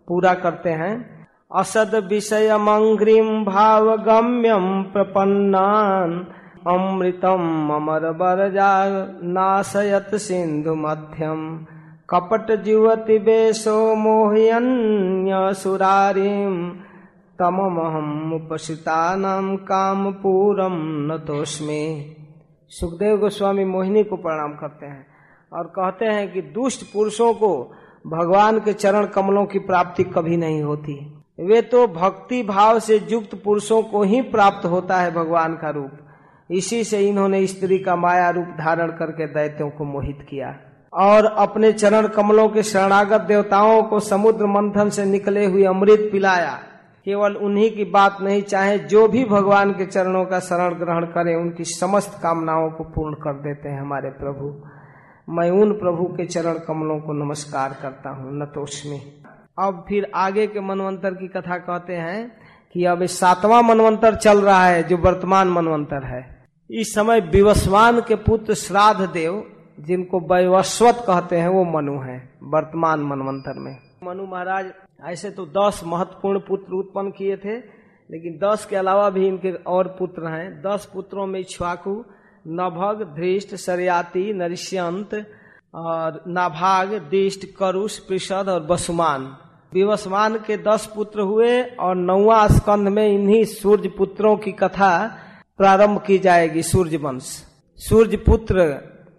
पूरा करते हैं। असद विषय मंग्रिम भाव गम्यम प्रपन्नान अमृतम अमर बरजा नाशयत सिंधु मध्यम कपट जुवति बेशो मोहयन्य सुरारिम तमहम उपसितानाम काम पूरम न नतोष्मी सुखदेव गोस्वामी मोहिनी को प्रणाम करते हैं और कहते हैं कि दुष्ट पुरुषों को भगवान के चरण कमलों की प्राप्ति कभी नहीं होती। वे तो भक्ति भाव से युक्त पुरुषों को ही प्राप्त होता है भगवान का रूप। इसी से इन्होंने स्त्री का माया रूप धारण करके दैत्यों को मोहित किया। और अपने चरण कमलों के शरणागत देवताओं को समुद्र मंथन से निकले हुए अमृत पिलाया। केवल उन्हीं की बात नहीं, चाहे जो भी भगवान के चरणों का शरण ग्रहण करे, उनकी समस्त कामनाओं को पूर्ण कर देते हैं हमारे प्रभु। मैं उन प्रभु के चरण कमलों को नमस्कार करता हूँ। नतोष्मी। अब फिर आगे के मनवंतर की कथा कहते हैं कि अब सातवां मनवंतर चल रहा है, जो वर्तमान मनवंतर है। इस समय विवस्वान के पुत्र श्राद्ध देव जिनको वैवस्वत कहते हैं, वो मनु है, वर्तमान मनवंतर में। मनु महाराज, ऐसे तो दस महत्वपूर्ण पुत्र उत्पन्न किए थे, लेकिन दस के अलावा भी इनके और पुत्र हैं। दस पुत्रों में इच्छुआकु नभग, धृष्ट, सरयाति, नरिष्यंत, और नाभाग, दिष्ट, करुष प्रिषद और बसुमान विवस्वान के दस पुत्र हुए और नौवा स्कंध में इन्हीं सूर्य पुत्रों की कथा प्रारंभ की जाएगी सूर्य वंश। सूर्य पुत्र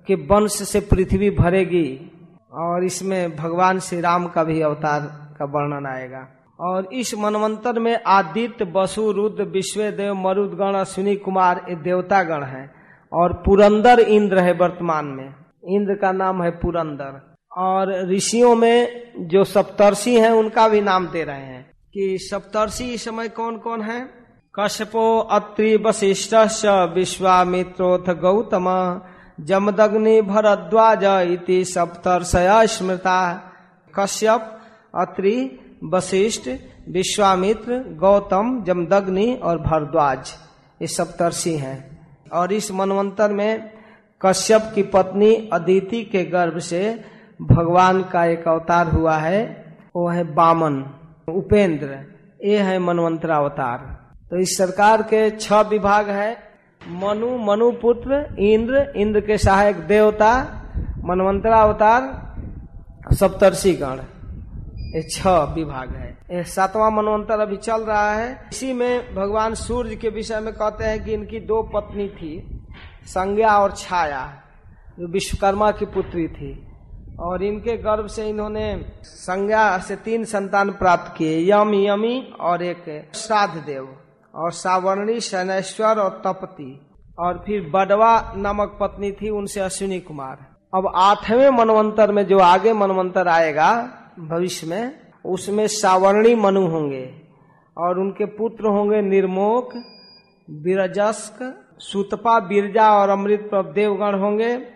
के वंश से पृथ्वी भरेगी और इसमें भगवान श्री राम का भी अवतार का वर्णन आएगा। और इस मनवंतर में आदित्य, बसु, रुद्र विश्व देव मरुदगण अश्विनी कुमार ये देवता गण है और पुरंदर इंद्र है वर्तमान में। इंद्र का नाम है पुरंदर। और ऋषियों में जो सप्तर्षि हैं, उनका भी नाम दे रहे हैं कि सप्तर्षि इस समय कौन कौन है? कश्यपो अत्रि वशिष्ठ विश्वामित्रोथ गौतम, जमदग्नि भरद्वाज इति सप्तर्षया स्मृता। कश्यप, अत्रि, वशिष्ठ, विश्वामित्र, गौतम, जमदग्नि और भरद्वाज ये सप्तर्षि हैं। और इस मनवंतर में कश्यप की पत्नी अदिति के गर्भ से भगवान का एक अवतार हुआ है, वो है बामन, उपेंद्र। ये है मनवंतर अवतार तो इस सरकार के छह विभाग है, मनु मनु पुत्र इंद्र इंद्र के सहायक देवता मनवंतरा अवतार सप्तर्षि गण ये छह विभाग है। ये सातवां मनवंतर अभी चल रहा है। इसी में भगवान सूर्य के विषय में कहते हैं कि इनकी दो पत्नी थी, संज्ञा और छाया, जो विश्वकर्मा की पुत्री थी। और इनके गर्भ से इन्होंने संज्ञा से तीन संतान प्राप्त किए, यम, यमी और एक श्राद्ध देव और सावर्णी, शनैश्वर और तपति। और फिर बडवा नामक पत्नी थी उनसे अश्विनी कुमार। अब आठवें मनवंतर में जो आगे मनवंतर आएगा भविष्य में, उसमें सावर्णी मनु होंगे और उनके पुत्र होंगे निर्मोक, बिरजस्क, सुतपा, बिरजा और अमृत देवगण होंगे।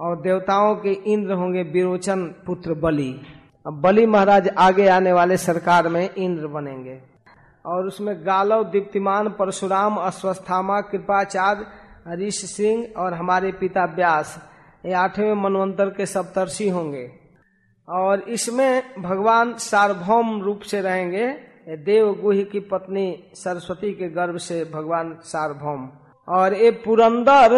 और देवताओं के इंद्र होंगे विरोचन पुत्र बलि। बलि महाराज आगे आने वाले सरकार में इंद्र बनेंगे। और उसमें गालव, दीप्तिमान, परशुराम, अश्वस्थामा, कृपाचार्य ऋषि सिंह और हमारे पिता व्यास, ये आठवें मनवंतर के सप्तर्षि होंगे। और इसमें भगवान सार्वभौम रूप से रहेंगे देव गुह की पत्नी सरस्वती के गर्भ से भगवान सार्वभौम। और ये पुरंदर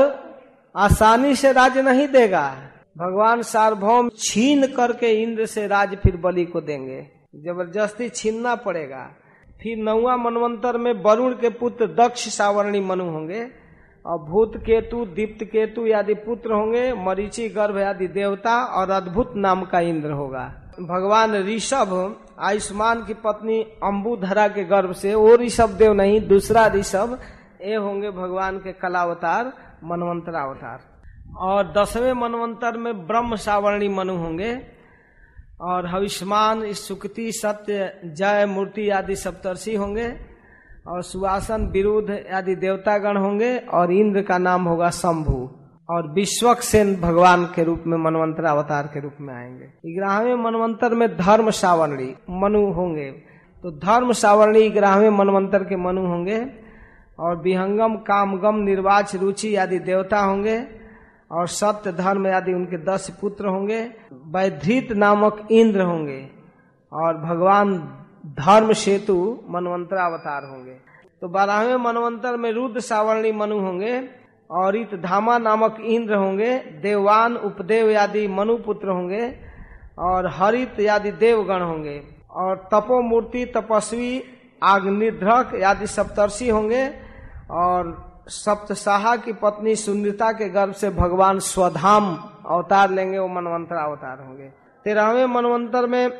आसानी से राज्य नहीं देगा। भगवान सार्वभौम छीन करके इंद्र से राज फिर बलि को देंगे। ज़बरदस्ती छीनना पड़ेगा। फिर नौवा मनवंतर में वरुण के पुत्र दक्ष सावर्णी मनु होंगे। और भूत केतु, दीप्त केतु आदि पुत्र होंगे। मरीची, गर्भ आदि देवता और अद्भुत नाम का इंद्र होगा। भगवान ऋषभ, आयुष्मान की पत्नी अम्बुधरा के गर्भ से वो ऋषभ देव नहीं, दूसरा ऋषभ ये होंगे भगवान के कलावतार। मनवंतर अवतार। और दसवें मनवंतर में ब्रह्म सावर्णी मनु होंगे। और हविष्मान, सुक्ति, सत्य, जय, मूर्ति आदि सप्तर्षि होंगे। और सुवासन, विरुद्ध आदि देवतागण होंगे और इंद्र का नाम होगा शंभु। और विश्वक सेन भगवान के रूप में मनवंतर अवतार के रूप में आएँगे। ग्राहवें मनवंतर में धर्म सावर्णी मनु होंगे। तो धर्म सावर्णी ग्राहवें मनवंतर के मनु होंगे। और विहंगम कामगम, निर्वाच, रुचि आदि देवता होंगे और सत्य धर्म आदि उनके दस पुत्र होंगे। वैधृत नामक इंद्र होंगे और भगवान धर्म सेतु मनवंतरावतार होंगे। तो बारहवें मनवंतर में रुद्र सावर्णी मनु होंगे और इत धामा नामक इंद्र होंगे। देवान, उपदेव आदि मनु पुत्र होंगे और हरित आदि देवगण होंगे। और तपोमूर्ति, तपस्वी, आग्निध्रक आदि सप्तर्षि होंगे। और सप्तसाहा की पत्नी सुंदरता के गर्भ से भगवान स्वधाम अवतार लेंगे, वो मनवंतर अवतार होंगे। तेरहवें मनवंतर में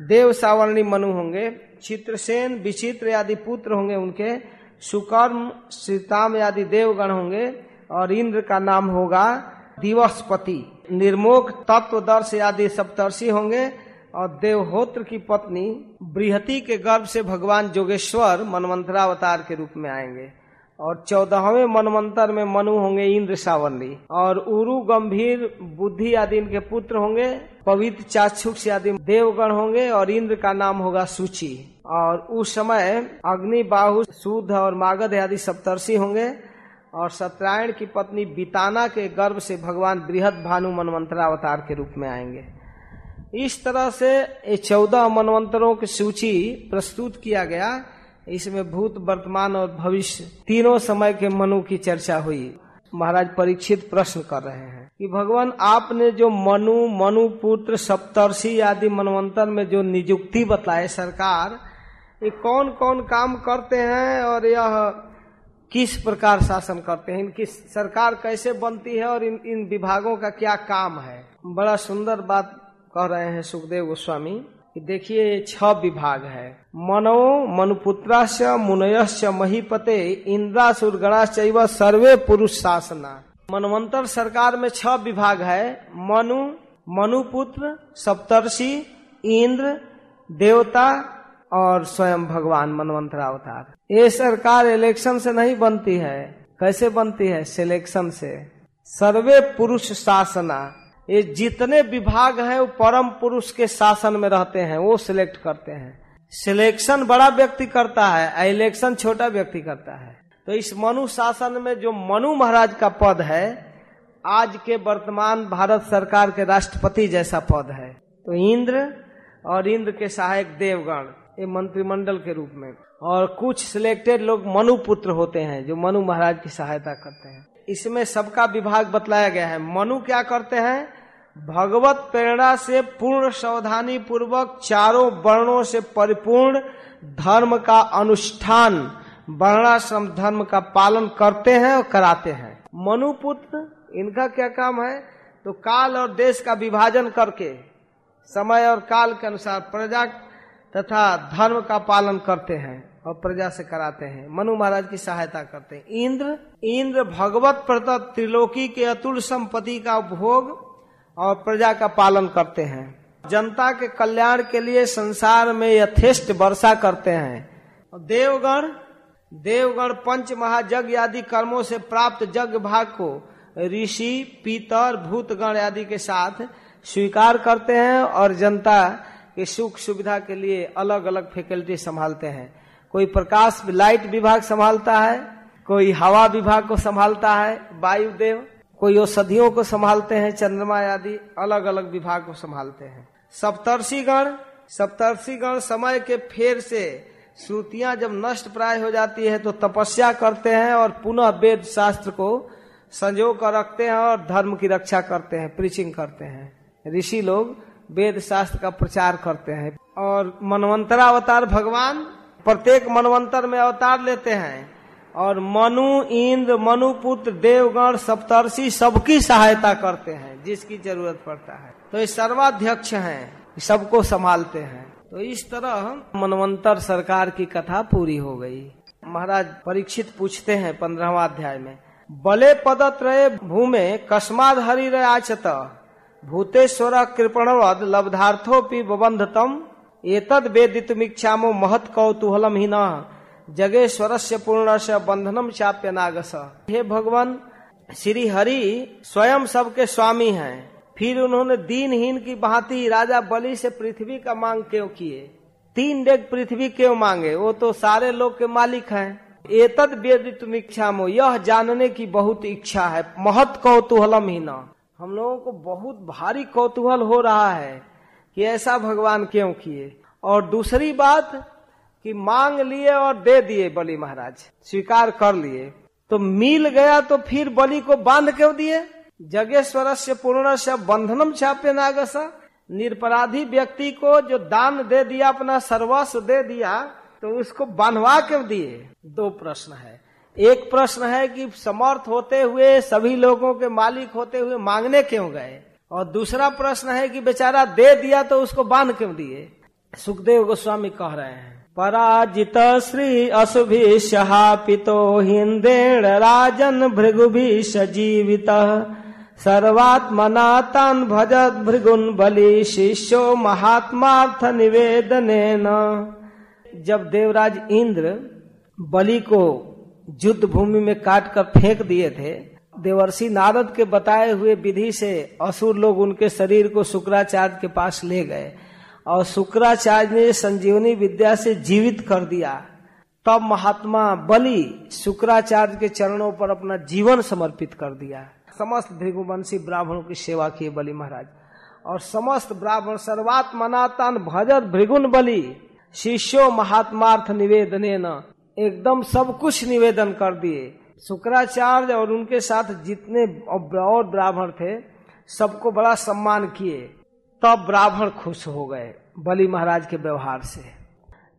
देव सावर्णी मनु होंगे, चित्रसेन, विचित्र आदि पुत्र होंगे उनके, सुकर्म श्रीताम आदि देवगण होंगे, और इंद्र का नाम होगा दिवसपति। निर्मोक, तत्वदर्श आदि सप्तर्षि होंगे, और देवहोत्र की पत्नी बृहति के गर्भ से भगवान जोगेश्वर मनमंत्रावतार के रूप में आएँगे। और चौदहवें मनमंत्र में मनु होंगे इंद्र सावली और उरु गंभीर बुद्धि आदि इनके पुत्र होंगे, पवित्र चाक्षुष आदि देवगण होंगे और इंद्र का नाम होगा सूची। और उस समय अग्नि, बाहु शुद्ध और मागध आदि सप्तर्षि होंगे। और सत्यायण की पत्नी बिताना के गर्भ से भगवान बृहद भानु मनमंत्रावतार के रूप में आएँगे। इस तरह से ये चौदह मनवंतरों की सूची प्रस्तुत किया गया। इसमें भूत, वर्तमान और भविष्य तीनों समय के मनु की चर्चा हुई। महाराज परीक्षित प्रश्न कर रहे हैं कि भगवान, आपने जो मनु मनु पुत्र सप्तर्षि आदि मनवंतर में जो नियुक्ति बताए सरकार, ये कौन कौन काम करते हैं और यह किस प्रकार शासन करते हैं? इनकी सरकार कैसे बनती है और इन इन विभागों का क्या काम है? बड़ा सुंदर बात कह रहे हैं सुखदेव गोस्वामी। देखिए छह विभाग है। मनो मनुपुत्राश मुनयश्च महीपते इंद्रासुर गणाश्च सर्वे पुरुष शासना मनवंतर सरकार में छह विभाग है। मनु, मनुपुत्र, सप्तर्षि, इंद्र, देवता और स्वयं भगवान मनवंतर अवतार। ये सरकार इलेक्शन से नहीं बनती है। कैसे बनती है? सिलेक्शन से। सर्वे पुरुष शासना ये जितने विभाग हैं, वो परम पुरुष के शासन में रहते हैं, वो सिलेक्ट करते हैं। सिलेक्शन बड़ा व्यक्ति करता है इलेक्शन छोटा व्यक्ति करता है। तो इस मनु शासन में जो मनु महाराज का पद है, आज के वर्तमान भारत सरकार के राष्ट्रपति जैसा पद है। तो इंद्र और इंद्र के सहायक देवगण, ये मंत्रिमंडल के रूप में। और कुछ सिलेक्टेड लोग मनु पुत्र होते हैं, जो मनु महाराज की सहायता करते हैं। इसमें सबका विभाग बतलाया गया है। मनु क्या करते हैं? भगवत प्रेरणा से पूर्ण सावधानी पूर्वक चारों वर्णों से परिपूर्ण धर्म का अनुष्ठान, वर्णाश्रम धर्म का पालन करते हैं और कराते हैं। मनुपुत्र इनका क्या काम है? तो काल और देश का विभाजन करके, समय और काल के अनुसार प्रजा तथा धर्म का पालन करते हैं। और प्रजा से कराते हैं। मनु महाराज की सहायता करते हैं। इंद्र इंद्र भगवत प्रदत्त त्रिलोकी के अतुल संपत्ति का उपभोग और प्रजा का पालन करते हैं। जनता के कल्याण के लिए संसार में यथेष्ट वर्षा करते हैं। देवगण देवगण पंच महाजग आदि कर्मों से प्राप्त जग भाग को ऋषि, पीतर, भूतगण आदि के साथ स्वीकार करते हैं और जनता के सुख सुविधा के लिए अलग अलग फैकल्टी संभालते हैं। कोई प्रकाश लाइट विभाग संभालता है, कोई हवा विभाग को संभालता है, वायुदेव, कोई औषधियों को संभालते हैं, चंद्रमा आदि अलग अलग विभाग को संभालते हैं। सप्तर्षिगण सप्तर्षिगण समय के फेर से श्रुतियाँ जब नष्ट प्राय हो जाती है तो तपस्या करते हैं और पुनः वेद शास्त्र को संजो कर रखते हैं और धर्म की रक्षा करते हैं प्रीचिंग करते हैं। ऋषि लोग वेद शास्त्र का प्रचार करते हैं। और मनवंतरावतार भगवान प्रत्येक मनवंतर में अवतार लेते हैं। और मनु, इंद्र, मनुपुत्र, देवगण, सप्तर्षि सबकी सहायता करते हैं, जिसकी ज़रूरत पड़ता है। तो ये सर्वाध्यक्ष हैं, सबको संभालते हैं। तो इस तरह मनवंतर सरकार की कथा पूरी हो गई। महाराज परीक्षित पूछते हैं पंद्रहवा अध्याय में, बले पदत पदत्रय भूमे कस्माद हरि आचत भूतेश्वर कृपणवद लब्धार्थोपि बबंधतम एतद वेदितमीक्षामो महत कौतूहलम ही न। जगेश्वर से पूर्ण से बंधनम चाप्य नागस। हे भगवान श्री हरि स्वयं सबके स्वामी हैं। फिर उन्होंने दीनहीन की भांति राजा बलि से पृथ्वी का मांग क्यों किए? तीन डेग पृथ्वी क्यों मांगे? वो तो सारे लोग के मालिक हैं। एतद वेदित इच्छा मो यह जानने की बहुत इच्छा है। महत कौतूहलम ही न। हम लोगों को बहुत भारी कौतूहल हो रहा है। कि ऐसा भगवान क्यों किए? और दूसरी बात कि मांग लिए और दे दिए बलि महाराज। स्वीकार कर लिए। तो मिल गया तो फिर बलि को बाँध क्यों दिए? जगेश्वर से पूर्ण से बंधनम छापे नागसा। निरपराधी व्यक्ति को जो दान दे दिया, अपना सर्वस्व दे दिया तो उसको बांधवा क्यों दिए? दो प्रश्न है। एक प्रश्न है कि समर्थ होते हुए सभी लोगों के मालिक होते हुए मांगने क्यों गए? और दूसरा प्रश्न है कि बेचारा दे दिया तो उसको बाँध क्यों दिए? सुखदेव गोस्वामी कह रहे हैं। पराजित श्री अशुभि शहापितो हिंदेण राजन भृगुभि सजीवित सर्वात्मना तान भजत भृगुन बलि शिष्यो महात्मार्थ निवेदन जब देवराज इंद्र बलि को युद्ध भूमि में काट कर फेंक दिए थे देवर्षि नारद के बताए हुए विधि से असुर लोग उनके शरीर को शुक्राचार्य के पास ले गए और शुक्राचार्य ने संजीवनी विद्या से जीवित कर दिया। तब महात्मा बलि शुक्राचार्य के चरणों पर अपना जीवन समर्पित कर दिया। समस्त भृगुवंशी ब्राह्मणों की सेवा किए बलि महाराज। और समस्त ब्राह्मण सर्वात्मनातन भजत भृगुन बलि, शिष्यो महात्मार्थ निवेदन एकदम सब कुछ निवेदन कर दिए। शुक्राचार्य और उनके साथ जितने और ब्राह्मण थे, सबको बड़ा सम्मान किए। तब ब्राह्मण खुश हो गए बलि महाराज के व्यवहार से।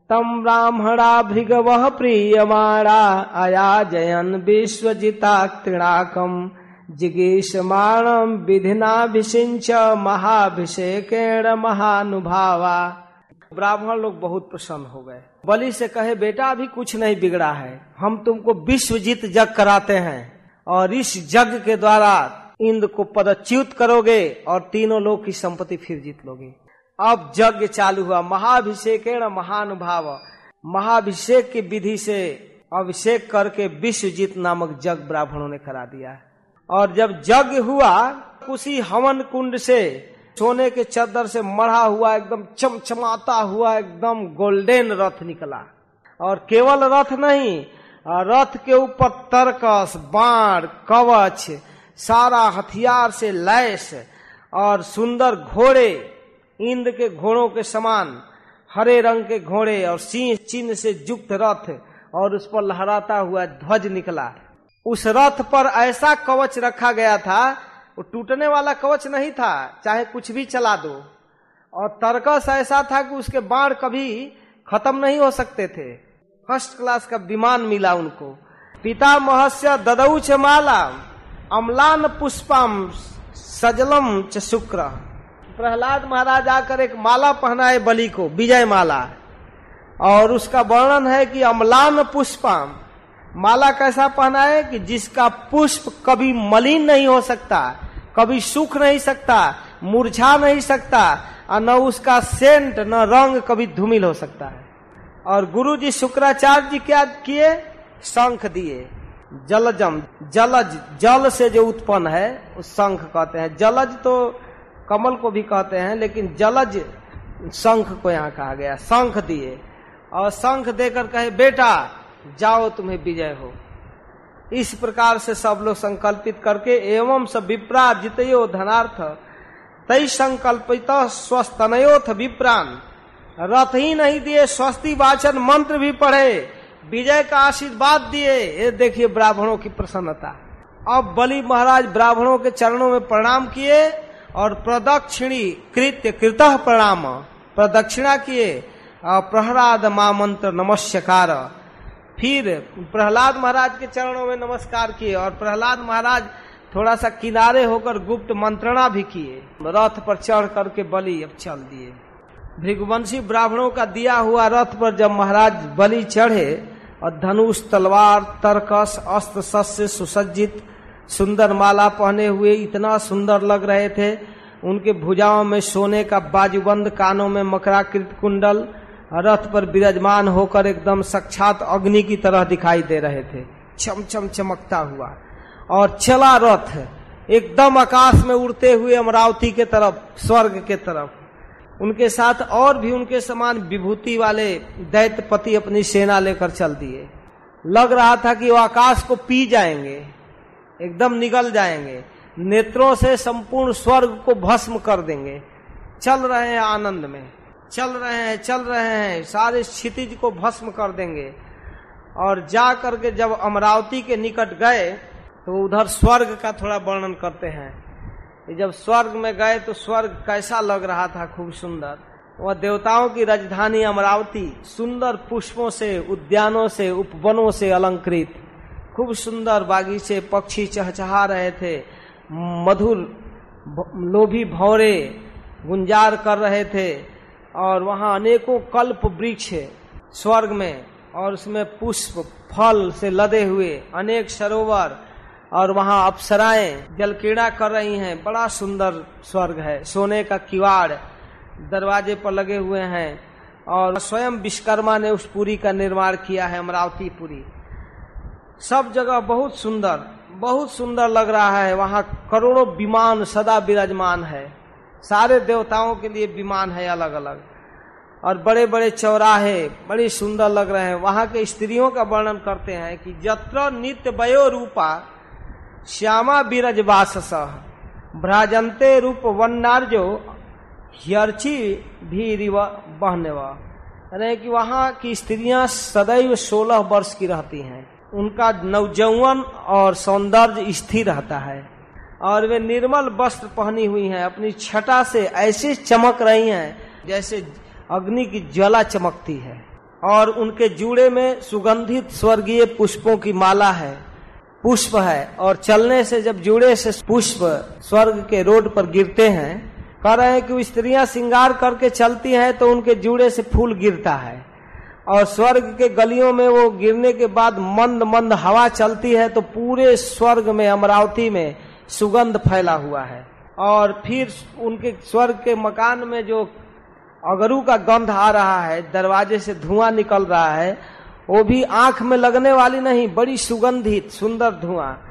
तम ब्राह्मणा भृगव प्रियमाणा, आया जयन विश्व विश्वजिता तृणाकम। जिगीषमाणम विधिनाभिषिंच महाभिषेकेण महानुभावा। ब्राह्मण लोग बहुत प्रसन्न हो गए। बलि से कहे, बेटा, अभी कुछ नहीं बिगड़ा है। हम तुमको विश्वजीत जग कराते हैं और इस जग के द्वारा इंद्र को पदच्युत करोगे और तीनों लोग की संपत्ति फिर जीत लोगे। अब यज्ञ चालू हुआ। महाभिषेक महानुभाव। महाभिषेक की विधि से अभिषेक करके विश्वजीत नामक जग ब्राह्मणों ने करा दिया। और जब यज्ञ हुआ उसी हवन कुंड से सोने के चद्दर से मढ़ा हुआ, एकदम चमचमाता हुआ, एकदम गोल्डन रथ निकला। और केवल रथ नहीं, रथ के ऊपर तरकस, बाण, कवच, सारा हथियार से लैस और सुंदर घोड़े, इंद्र के घोड़ों के समान, हरे रंग के घोड़े और सिंह, चिन्ह से युक्त रथ और उस पर लहराता हुआ ध्वज निकला। उस रथ पर ऐसा कवच रखा गया था वो टूटने वाला कवच नहीं था, चाहे कुछ भी चला दो। और तर्कस ऐसा था कि उसके बाण कभी खत्म नहीं हो सकते थे। फ़र्स्ट क्लास का विमान मिला उनको। पिता महस्य ददौच माला अम्लान पुष्पम सजलम च शुक्र। प्रहलाद महाराज आकर एक माला पहनाए बलि को, विजय माला। और उसका वर्णन है कि अम्लान पुष्पम, माला कैसा पहना है कि जिसका पुष्प कभी मलिन नहीं हो सकता। कभी सूख नहीं सकता, मुरझा नहीं सकता, और न उसका सेंट, न रंग कभी धूमिल हो सकता है। और गुरु जी शुक्राचार्य जी क्या किए? शंख दिए। जलजम, जलज, जल से जो उत्पन्न है, उस शंख कहते हैं। जलज तो कमल को भी कहते हैं, लेकिन जलज शंख को यहाँ कहा गया। शंख दिए। और शंख देकर कहे, बेटा, जाओ, तुम्हें विजय हो। इस प्रकार से सब लोग संकल्पित करके एवं सब विप्रा जितयो धनार्थ तय संकल्पित स्वस्थनयोथ विप्रान रथ ही नहीं दिए, स्वस्ति वाचन मंत्र भी पढ़े, विजय का आशीर्वाद दिए। ये देखिए ब्राह्मणों की प्रसन्नता। अब बलि महाराज ब्राह्मणों के चरणों में प्रणाम किए और प्रदक्षिणी कृत्य कृत प्रणाम। प्रदक्षिणा किए। प्रहराद माँ मंत्र नमस्कार फिर प्रहलाद महाराज के चरणों में नमस्कार किए और प्रहलाद महाराज थोड़ा सा किनारे होकर गुप्त मंत्रणा भी किए। रथ पर चढ़ करके बलि अब चल दिए। भृगुवंशी ब्राह्मणों का दिया हुआ रथ पर जब महाराज बलि चढ़े और धनुष, तलवार, तरकस, अस्त्र, शस्त्र, सुसज्जित सुंदर माला पहने हुए इतना सुंदर लग रहे थे, उनके भुजाओं में सोने का बाजूबंद, कानों में मकराकृत कुंडल रथ पर विराजमान होकर एकदम साक्षात अग्नि की तरह दिखाई दे रहे थे। चम चम, चमकता हुआ। और चला रथ। एकदम आकाश में उड़ते हुए अमरावती के तरफ़, स्वर्ग के तरफ़। उनके साथ और भी उनके समान विभूति वाले दैत्यपति अपनी सेना लेकर चल दिए। लग रहा था कि वो आकाश को पी जाएँगे, एकदम निगल जाएँगे। नेत्रों से संपूर्ण स्वर्ग को भस्म कर देंगे। चल रहे हैं आनंद में। चल रहे हैं, चल रहे हैं, सारे क्षितिज को भस्म कर देंगे। और जा करके जब अमरावती के निकट गए तो उधर स्वर्ग का थोड़ा वर्णन करते हैं। जब स्वर्ग में गए तो स्वर्ग कैसा लग रहा था, खूब सुंदर। वह देवताओं की राजधानी अमरावती, सुंदर पुष्पों से, उद्यानों से, उपवनों से अलंकृत। खूब सुंदर बागीचे, पक्षी चहचहा रहे थे, मधुर लोभी भौरे गुंजार कर रहे थे। और वहाँ अनेकों कल्प वृक्ष है स्वर्ग में, और उसमें पुष्प, फल से लदे हुए अनेक सरोवर और वहाँ अप्सराएँ जल क्रीड़ा कर रही हैं। बड़ा सुंदर स्वर्ग है, सोने का किवाड़ दरवाजे पर लगे हुए हैं और स्वयं विश्वकर्मा ने उस पुरी का निर्माण किया है, अमरावती पुरी। सब जगह बहुत सुंदर बहुत सुंदर लग रहा है। वहाँ करोड़ों विमान सदा विराजमान है। सारे देवताओं के लिए विमान है अलग अलग और बड़े बड़े चौराहे, बड़ी सुंदर लग रहे हैं। वहाँ के स्त्रियों का वर्णन करते हैं कि जत्र नित्य वयो रूपा श्यामा बीरज वास भ्राजंते रूप वन्नार्जो हियर्ची भी बहने यानी कि वहाँ की स्त्रियाँ सदैव सोलह वर्ष की रहती हैं। उनका नवजौवन और सौंदर्य स्थिर रहता है। और वे निर्मल वस्त्र पहनी हुई हैं, अपनी छटा से ऐसे चमक रही हैं, जैसे अग्नि की ज्वाला चमकती है। और उनके जूड़े में सुगंधित स्वर्गीय पुष्पों की माला है। पुष्प है, और चलने से जब जूड़े से पुष्प स्वर्ग के रोड पर गिरते हैं, कह रहे हैं कि स्त्रियाँ श्रृंगार करके चलती हैं तो उनके जूड़े से फूल गिरता है। और स्वर्ग के गलियों में वो गिरने के बाद मंद मंद हवा चलती है तो पूरे स्वर्ग में, अमरावती में सुगंध फैला हुआ है। और फिर उनके स्वर्ग के मकान में जो अगरू का गंध आ रहा है, दरवाजे से धुआँ निकल रहा है, वो भी आँख में लगने वाली नहीं, बड़ी सुगंधित, सुंदर धुआँ।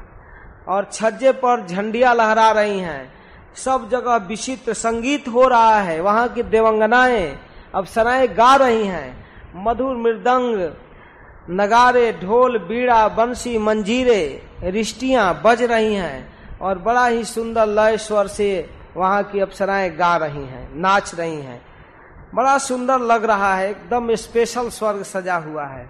और छज्जे पर झंडिया लहरा रही हैं। सब जगह विचित्र संगीत हो रहा है। वहाँ की देवंगनाएँ अब सराय गा रही हैं। मधुर मृदंग, नगारे, ढोल, बीड़ा, बंसी, मंजीरे रिष्टियाँ बज रही हैं। और बड़ा ही सुंदर लय स्वर से वहाँ की अप्सराएँ गा रही हैं, नाच रही हैं। बड़ा सुंदर लग रहा है, एकदम स्पेशल स्वर्ग सजा हुआ है।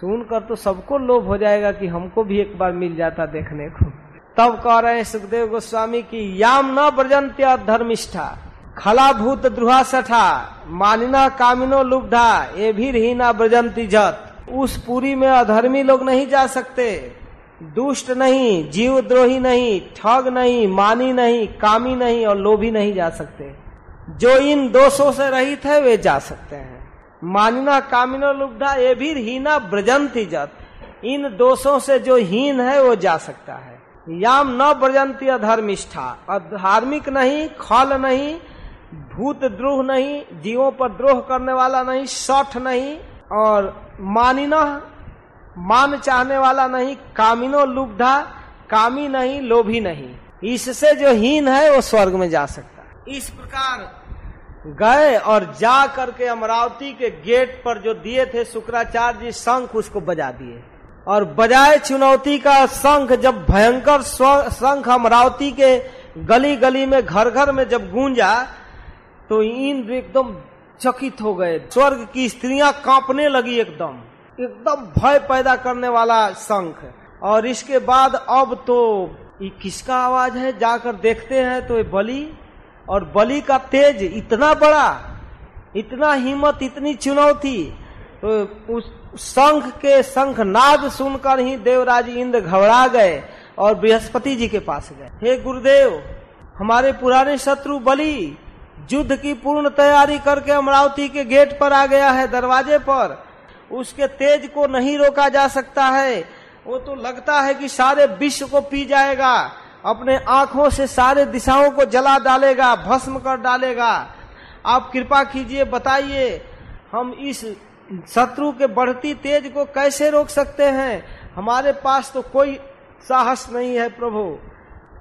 सुनकर तो सबको लोभ हो जाएगा कि हमको भी एक बार मिल जाता देखने को। तब कह रहे हैं, सुखदेव गोस्वामी की याम न ब्रजंत्य धर्मिष्ठा, खला भूत द्रुहा सठा मानिना कामिनो लुब्धा, ये भी ही ना ब्रजंती जत। उस पूरी में अधर्मी लोग नहीं जा सकते। दुष्ट नहीं जीव द्रोही नहीं, ठग नहीं, मानी नहीं, कामी नहीं और लोभी नहीं जा सकते। जो इन दोषों से रहित है, वे जा सकते हैं। मानिना, कामिनो, लुब्धा, ये भी हीना, ब्रजंती जत। इन दोषों से जो हीन है, वो जा सकता है। याम न ब्रजंती अधर्मिष्ठा। धार्मिक नहीं, खल नहीं, भूत द्रोह नहीं, जीवों पर द्रोह करने वाला नहीं सठ नहीं और मानिना मान चाहने वाला नहीं कामिनो लुब्धा कामी नहीं लोभी नहीं। इससे जो हीन है वो स्वर्ग में जा सकता है। इस प्रकार गए और जा करके अमरावती के गेट पर जो दिए थे शुक्राचार्य जी शंख उसको बजा दिए। और बजाए चुनौती का शंख जब भयंकर शंख अमरावती के गली गली में घर घर में जब गूंजा तो इंद्र एकदम चकित हो गए। स्वर्ग की स्त्रियाँ कांपने लगी एकदम। एकदम भय पैदा करने वाला शंख और इसके बाद अब तो ये किसका आवाज़ है? जाकर देखते हैं तो ये बलि। और बलि का तेज इतना बड़ा, इतना हिम्मत, इतनी चुनौती तो उस शंख के शंख नाद सुनकर ही देवराज इंद्र घबरा गए और बृहस्पति जी के पास गए। हे गुरुदेव, हमारे पुराने शत्रु बलि, युद्ध की पूर्ण तैयारी करके अमरावती के गेट पर आ गया है, दरवाजे पर। उसके तेज को नहीं रोका जा सकता है। वो तो लगता है कि सारे विश्व को पी जाएगा, अपने आँखों से सारे दिशाओं को जला डालेगा, भस्म कर डालेगा। आप कृपा कीजिए, बताइए, हम इस शत्रु के बढ़ती तेज को कैसे रोक सकते हैं? हमारे पास तो कोई साहस नहीं है प्रभु।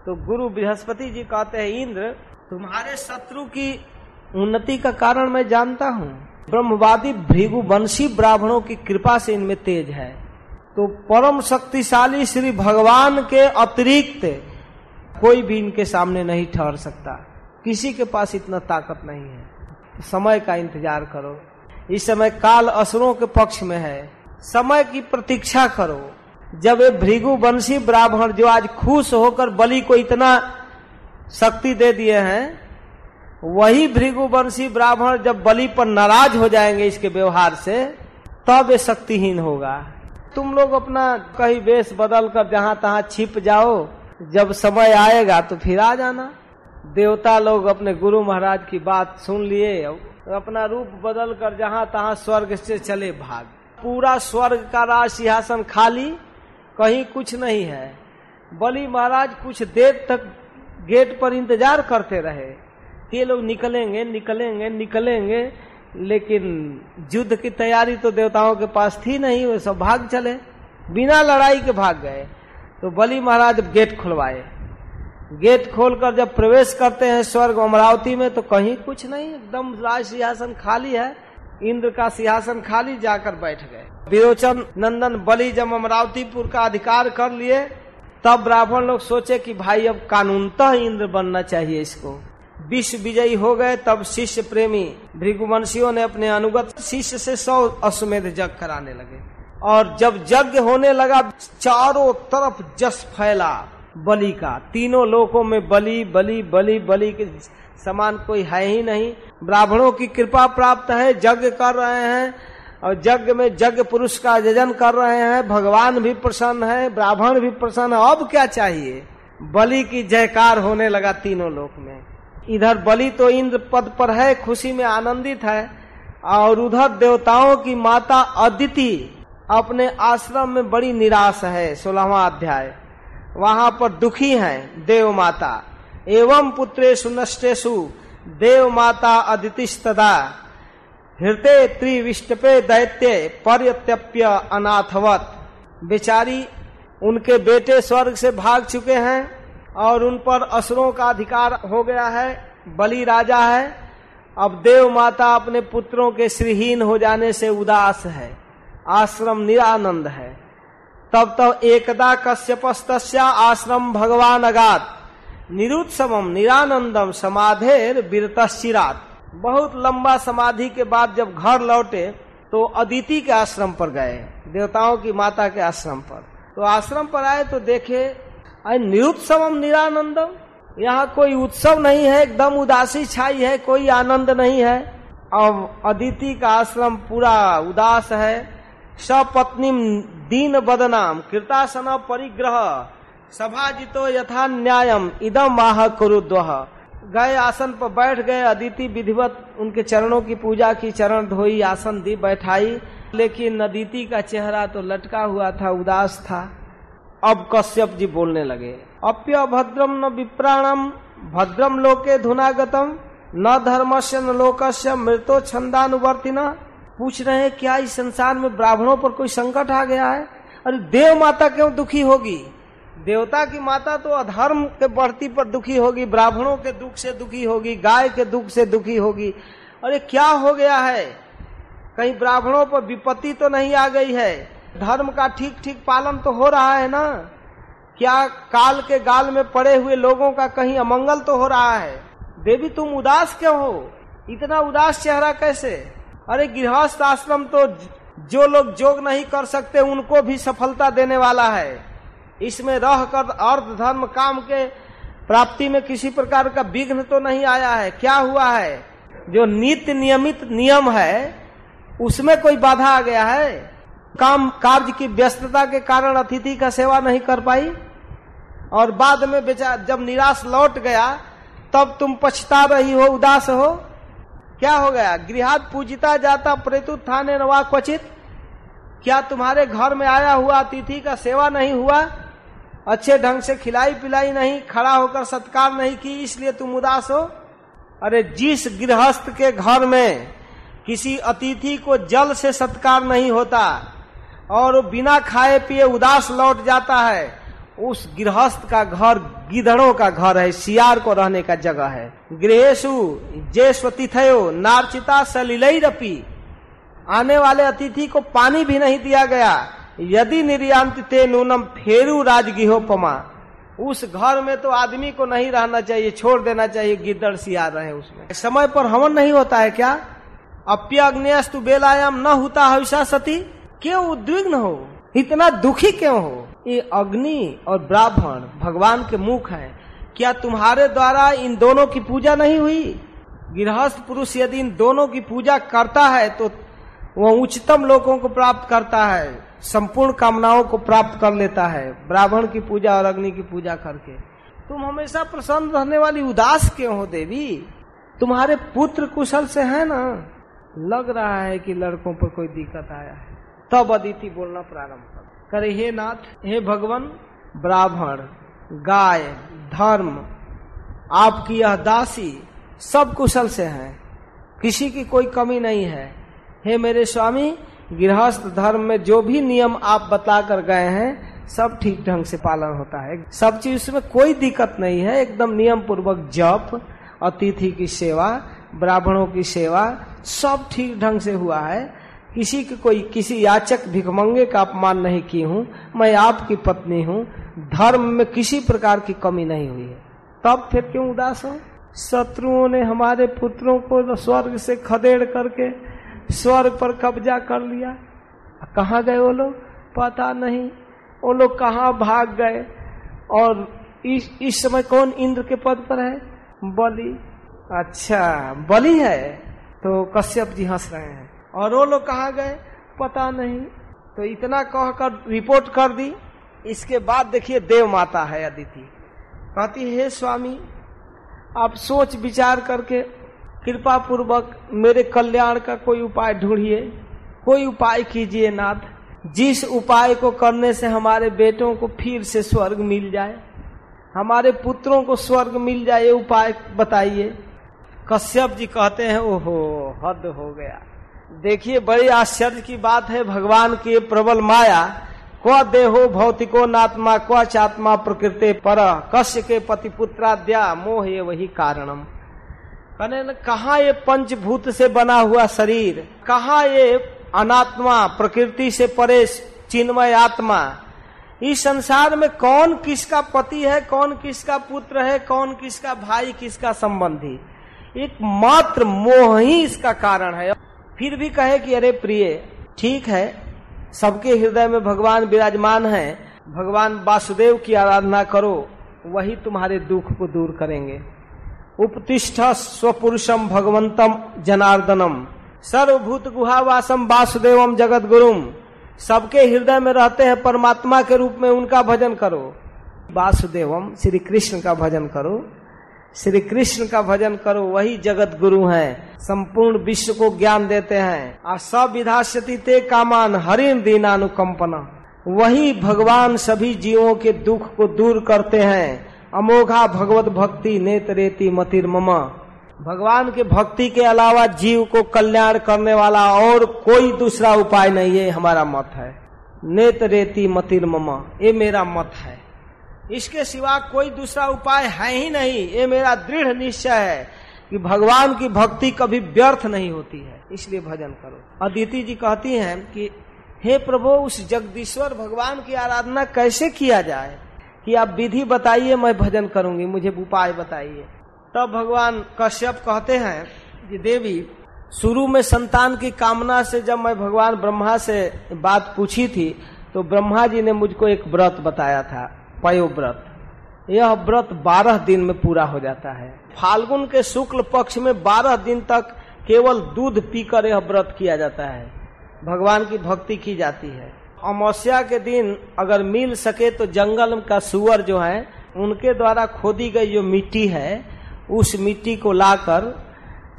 तो गुरु बृहस्पति जी कहते हैं, इंद्र, तुम्हारे शत्रु की उन्नति का कारण मैं जानता हूँ। ब्रह्मवादी भृगुवंशी ब्राह्मणों की कृपा से इनमें तेज है। तो परम शक्तिशाली श्री भगवान के अतिरिक्त कोई भी इनके सामने नहीं ठहर सकता। किसी के पास इतना ताकत नहीं है। समय का इंतज़ार करो। इस समय काल असुरों के पक्ष में है। समय की प्रतीक्षा करो। जब ये भृगुवंशी ब्राह्मण जो आज खुश होकर बलि को इतना शक्ति दे दिए हैं वही भृगुवंशी ब्राह्मण जब बलि पर नाराज़ हो जाएँगे इसके व्यवहार से, तब ये शक्तिहीन होगा। तुम लोग अपना कहीं वेश बदल कर जहाँ तहां छिप जाओ, जब समय आएगा तो फिर आ जाना। देवता लोग अपने गुरु महाराज की बात सुन लिए, अपना रूप बदल कर जहाँ तहां स्वर्ग से चले भाग। पूरा स्वर्ग का राज सिंहासन खाली, कहीं कुछ नहीं है। बलि महाराज कुछ देर तक गेट पर इंतज़ार करते रहे। ये लोग निकलेंगे निकलेंगे निकलेंगे, लेकिन युद्ध की तैयारी तो देवताओं के पास थी नहीं, वो सब भाग चले, बिना लड़ाई के भाग गए। तो बलि महाराज गेट खुलवाए, गेट खोलकर जब प्रवेश करते हैं स्वर्ग अमरावती में तो कहीं कुछ नहीं, एकदम राज सिंहासन खाली है, इंद्र का सिंहासन खाली जाकर बैठ गए। विरोचन नंदन बलि जब अमरावतीपुर का अधिकार कर लिए, तब ब्राह्मण लोग सोचे कि भाई, अब कानूनतः इंद्र बनना चाहिए इसको। विश्व विजयी हो गए, तब शिष्य प्रेमी भृगुवंशियों ने अपने अनुगत शिष्य से सौ अश्वमेध जग कराने लगे। और जब यज्ञ होने लगा, चारों तरफ़ जस फैला बलि का। तीनों लोकों में बलि बलि बलि बलि के समान कोई है ही नहीं। ब्राह्मणों की कृपा प्राप्त है, यज्ञ कर रहे हैं। और यज्ञ में यज्ञ पुरुष का यजन कर रहे हैं। भगवान भी प्रसन्न है, ब्राह्मण भी प्रसन्न है। अब क्या चाहिए? बलि की जयकार होने लगा तीनों लोक में। इधर बलि तो इंद्र पद पर है, खुशी में आनंदित है, और उधर देवताओं की माता अदिति अपने आश्रम में बड़ी निराश है, सोलहवा अध्याय। वहाँ पर दुखी हैं देव माता एवं पुत्रेशु नष्टेशु देव माता अदितिस्तदा। हृदय त्रिविष्टपे दैत्य पर्यत्यप्य अनाथवत। बेचारी, उनके बेटे स्वर्ग से भाग चुके हैं और उन पर असुरों का अधिकार हो गया है, बलि राजा है। अब देव माता अपने पुत्रों के श्रीहीन हो जाने से उदास है, आश्रम निरानंद है। तब तो एकदा कश्यपस्त आश्रम भगवान अगात निरुत्सवम निरानंदम समाधेर बीरतशिरात बहुत लंबा समाधि के बाद जब घर लौटे तो अदिति के आश्रम पर गए, देवताओं की माता के आश्रम पर। तो आश्रम पर आए तो देखे निरुत्सवम निरानंदम। यहाँ कोई उत्सव नहीं है, एकदम उदासी छाई है, कोई आनंद नहीं है। अब अदिति का आश्रम पूरा उदास है। सपत्नी दीन बदनाम, कृतासन परिग्रह सभा जितो यथा न्यायम इदम माह कुरुद्वह गए आसन पर बैठ गए, अदिति विधिवत उनके चरणों की पूजा की, चरण धोई, आसन दी, बैठाई। लेकिन अदिति का चेहरा तो लटका हुआ था, उदास था। अब कश्यप जी बोलने लगे अप्य भद्रम न विप्राणम भद्रम लोके धुनागतम न धर्म से न लोकस्य मृतो छंदानुवर्तिना। पूछ रहे हैं, क्या इस संसार में ब्राह्मणों पर कोई संकट आ गया है? अरे देव माता क्यों दुखी होगी? देवता की माता तो अधर्म के बढ़ती पर दुखी होगी, ब्राह्मणों के दुख से दुखी होगी, गाय के दुख से दुखी होगी। अरे क्या हो गया है? कहीं ब्राह्मणों पर विपत्ति तो नहीं आ गई है? धर्म का ठीक ठीक पालन तो हो रहा है ना? क्या काल के गाल में पड़े हुए लोगों का कहीं अमंगल तो हो रहा है? देवी, तुम उदास क्यों हो? इतना उदास चेहरा कैसे? अरे, गृहस्थ आश्रम तो जो लोग जोग नहीं कर सकते, उनको भी सफलता देने वाला है। इसमें रह कर अर्थ धर्म काम के प्राप्ति में किसी प्रकार का विघ्न तो नहीं आया है। क्या हुआ है? जो नित्य नियमित नियम है, उसमें कोई बाधा आ गया है? काम कार्य की व्यस्तता के कारण अतिथि का सेवा नहीं कर पाई और बाद में बेचा जब निराश लौट गया, तब तुम पछता रही हो, उदास हो। क्या हो गया? गृहात पूजिता जाता प्रेतुत थाने नवा क्वचित। क्या तुम्हारे घर में आया हुआ अतिथि का सेवा नहीं हुआ? अच्छे ढंग से खिलाई पिलाई नहीं, खड़ा होकर सत्कार नहीं की, इसलिए तुम उदास हो? अरे, जिस गृहस्थ के घर में किसी अतिथि को जल से सत्कार नहीं होता और बिना खाए पिए उदास लौट जाता है। उस गृहस्थ का घर गिधड़ों का घर है, सियार को रहने का जगह है। गृहेशु जे स्वतिथयो नार्चिता सलिलई रपी आने वाले अतिथि को पानी भी नहीं दिया गया। यदि निर्यांत ते नूनम फेरू राजगिहोपमा। उस घर में तो आदमी को नहीं रहना चाहिए, छोड़ देना चाहिए गिद्दड़ सियार रहे उसमें। समय पर हवन नहीं होता है क्या? अप्य अग्नियस्तु बेलायाम न होता हविषा सती। क्यों उद्विग्न हो? इतना दुखी क्यों हो? ये अग्नि और ब्राह्मण भगवान के मुख है। क्या तुम्हारे द्वारा इन दोनों की पूजा नहीं हुई? गृहस्थ पुरुष यदि इन दोनों की पूजा करता है तो वह उच्चतम लोगों को प्राप्त करता है, संपूर्ण कामनाओं को प्राप्त कर लेता है, ब्राह्मण की पूजा और अग्नि की पूजा करके। तुम हमेशा प्रसन्न रहने वाली उदास क्यों हो, देवी? तुम्हारे पुत्र कुशल से है ना? लग रहा है कि लड़कों पर कोई दिक्कत आया है। तब अदिति बोलना प्रारंभ कर। करे, हे नाथ, हे भगवान, ब्राह्मण, गाय, धर्म, आपकी यह दासी सब कुशल से है। किसी की कोई कमी नहीं है। हे मेरे स्वामी, गृहस्थ धर्म में जो भी नियम आप बता कर गए हैं, सब ठीक ढंग से पालन होता है। सब चीज़ उसमें कोई दिक्कत नहीं है। एकदम नियम पूर्वक जप, अतिथि की सेवा, ब्राह्मणों की सेवा, सब ठीक ढंग से हुआ है। किसी की कोई किसी याचक भिकमंगे का अपमान नहीं की हूँ। मैं आपकी पत्नी हूँ। धर्म में किसी प्रकार की कमी नहीं हुई है। तब फिर क्यों उदास हो? शत्रुओं ने हमारे पुत्रों को स्वर्ग से खदेड़ करके स्वर्ग पर कब्जा कर लिया। कहा गए वो लोग? पता नहीं। वो लोग कहा भाग गए? और इस इस समय कौन इंद्र के पद पर है? बलि। अच्छा बलि है। तो कश्यप जी हंस रहे हैं। और वो लोग कहा गए? पता नहीं। तो इतना कहकर रिपोर्ट कर दी। इसके बाद देखिए देव माता है अदिति। कहती, हे स्वामी, आप सोच विचार करके कृपा पूर्वक मेरे कल्याण का कोई उपाय ढूंढिए। कोई उपाय कीजिए नाथ। जिस उपाय को करने से हमारे बेटों को फिर से स्वर्ग मिल जाए, हमारे पुत्रों को स्वर्ग मिल जाए उपाय बताइए। कश्यप जी कहते हैं, ओहो, हद हो गया। देखिए, बड़ी आश्चर्य की बात है, भगवान की प्रबल माया। क्व देहो भौतिको नात्मा, क्व चात्मा प्रकृति पर। कश्य के पति पुत्राद्या मोह ये वही कारणम। कहने कहा ये पंचभूत से बना हुआ शरीर? कहा ये अनात्मा, प्रकृति से परे चिन्मय आत्मा? इस संसार में कौन किसका पति है, कौन किसका पुत्र है, कौन किसका भाई, किसका संबंधी? एक मात्र मोह ही इसका कारण है। फिर भी कहे कि, अरे प्रिय, ठीक है, सबके हृदय में भगवान विराजमान है। भगवान वासुदेव की आराधना करो, वही तुम्हारे दुख को दूर करेंगे। उपतिष्ठ स्वपुरुषम भगवंतम जनार्दनम। सर्वभूत गुहावासम वासुदेवम जगत गुरुम सबके हृदय में रहते हैं परमात्मा के रूप में उनका भजन करो। वासुदेवम श्री कृष्ण का भजन करो। श्री कृष्ण का भजन करो, वही जगत गुरु हैं। संपूर्ण विश्व को ज्ञान देते हैं। और सब विधाशति ते कामान हरिण दीनानुकंपना। वही भगवान सभी जीवों के दुख को दूर करते हैं। अमोघा भगवत भक्ति नेत रेती मतिर ममा। भगवान के भक्ति के अलावा जीव को कल्याण करने वाला और कोई दूसरा उपाय नहीं है हमारा मत है। नेत रेती मतिर ममा, ये मेरा मत है। इसके सिवा कोई दूसरा उपाय है ही नहीं। ये मेरा दृढ़ निश्चय है कि भगवान की भक्ति कभी व्यर्थ नहीं होती है। इसलिए भजन करो। अदिति जी कहती हैं कि, हे प्रभु, उस जगदीश्वर भगवान की आराधना कैसे किया जाए? कि आप विधि बताइए, मैं भजन करूँगी, मुझे उपाय बताइए। तब भगवान कश्यप कहते हैं कि, देवी, शुरू में संतान की कामना से जब मैं भगवान ब्रह्मा से बात पूछी थी तो ब्रह्मा जी ने मुझको एक व्रत बताया था। पयो व्रत यह व्रत बारह दिन में पूरा हो जाता है। फाल्गुन के शुक्ल पक्ष में बारह दिन तक केवल दूध पीकर यह व्रत किया जाता है। भगवान की भक्ति की जाती है। अमावस्या के दिन अगर मिल सके तो जंगल का सुअर जो है, उनके द्वारा खोदी गई जो मिट्टी है, उस मिट्टी को लाकर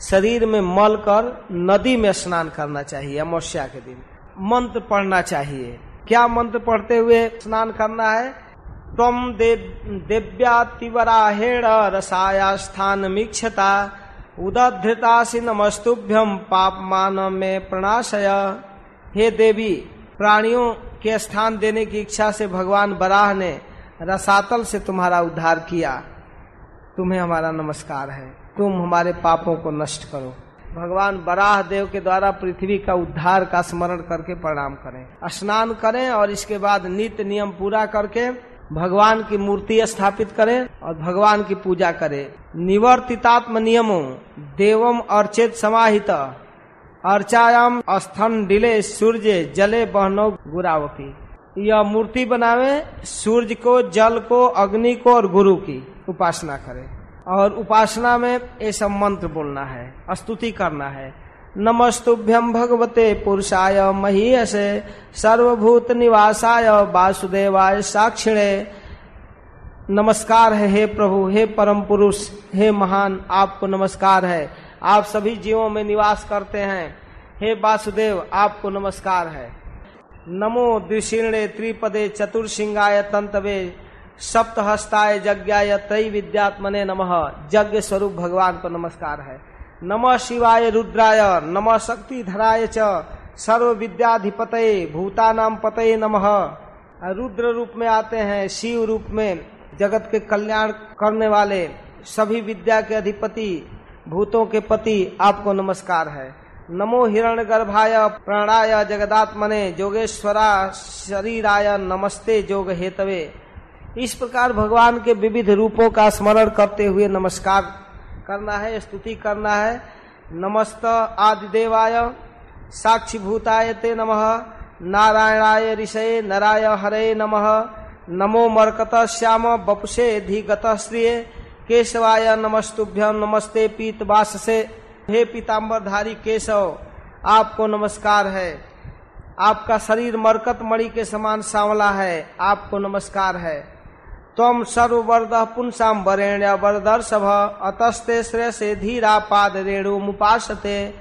शरीर में मल कर नदी में स्नान करना चाहिए अमावस्या के दिन। मंत्र पढ़ना चाहिए। क्या मंत्र पढ़ते हुए स्नान करना है? तम दे, देव्या रसाया स्थान मीक्षता उदधृतासी नमस्तुभ्यम पाप मान में प्रणाशय। हे देवी प्राणियों के स्थान देने की इच्छा से भगवान बराह ने रसातल से तुम्हारा उद्धार किया। तुम्हें हमारा नमस्कार है। तुम हमारे पापों को नष्ट करो। भगवान बराह देव के द्वारा पृथ्वी का उद्धार का स्मरण करके प्रणाम करें। स्नान करें और इसके बाद नित्य नियम पूरा करके भगवान की मूर्ति स्थापित करें और भगवान की पूजा करें। निवर्तितात्म नियमों, देवम अर्चित समाहित। अर्चायाम स्थन डिले सूर्य जले बहनो गुरावती यह मूर्ति बनावे सूर्य को, जल को, अग्नि को और गुरु की उपासना करें। और उपासना में सब मंत्र बोलना है, स्तुति करना है। नमस्तुभ्यम भगवते पुरुषाय महीयसे सर्वभूत निवासाय वासुदेवाय साक्षिणे। नमस्कार है, हे प्रभु, हे परम पुरुष, हे महान, आपको नमस्कार है। आप सभी जीवों में निवास करते हैं। हे वासुदेव, आपको नमस्कार है। नमो द्विशीर्णे त्रिपदे चतुर्सिंगाय तंतवे, सप्तहस्ताय यज्ञाय त्रय विद्यात्मने नमः। यज्ञ स्वरूप भगवान को नमस्कार है। नम शिवाय रुद्राय, नम शक्ति धराय च सर्व विद्याधिपत भूतानाम पतये नमः। रुद्र रूप में आते हैं, शिव रूप में, जगत के कल्याण करने वाले, सभी विद्या के अधिपति, भूतों के पति, आपको नमस्कार है। नमो हिरण गर्भाय प्राणाय जगदात्मने, जोगेश्वरा शरीराय, नमस्ते जोग हेतवे इस प्रकार भगवान के विविध रूपों का स्मरण करते हुए नमस्कार करना है, स्तुति करना है। नमस्त आदिदेवाय साक्षी भूताय ते नमः। नारायणाय ऋषय नराय हरे नम। नमो मरकत श्याम बपुषे धिगत श्रिय। केशवाय नमस्तुभ्यम नमस्ते पीत बास से हे पीताम्बर धारी केशव, आपको नमस्कार है। आपका शरीर मरकत मणि के समान सांवला है। आपको नमस्कार है। तम सर्ववर्द पुंसाम वरेण्य वरदर्शभ, अतस्ते श्रेय से धीरा पाद रेणु मुपासते।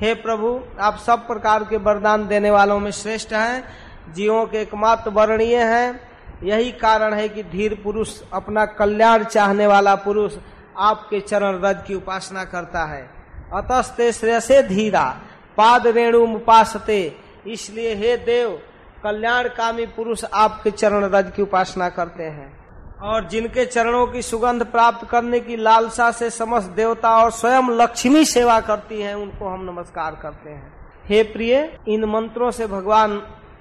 हे प्रभु, आप सब प्रकार के वरदान देने वालों में श्रेष्ठ हैं, जीवों के एकमात्र वर्णीय हैं। यही कारण है कि धीर पुरुष, अपना कल्याण चाहने वाला पुरुष आपके चरण रज की उपासना करता है। अतस्ते श्रेय से धीरा, पाद रेणु मुपासते। इसलिए हे देव, कल्याणकामी पुरुष आपके चरण रज की उपासना करते हैं। और जिनके चरणों की सुगंध प्राप्त करने की लालसा से समस्त देवता और स्वयं लक्ष्मी सेवा करती हैं, उनको हम नमस्कार करते हैं। हे प्रिय, इन मंत्रों से भगवान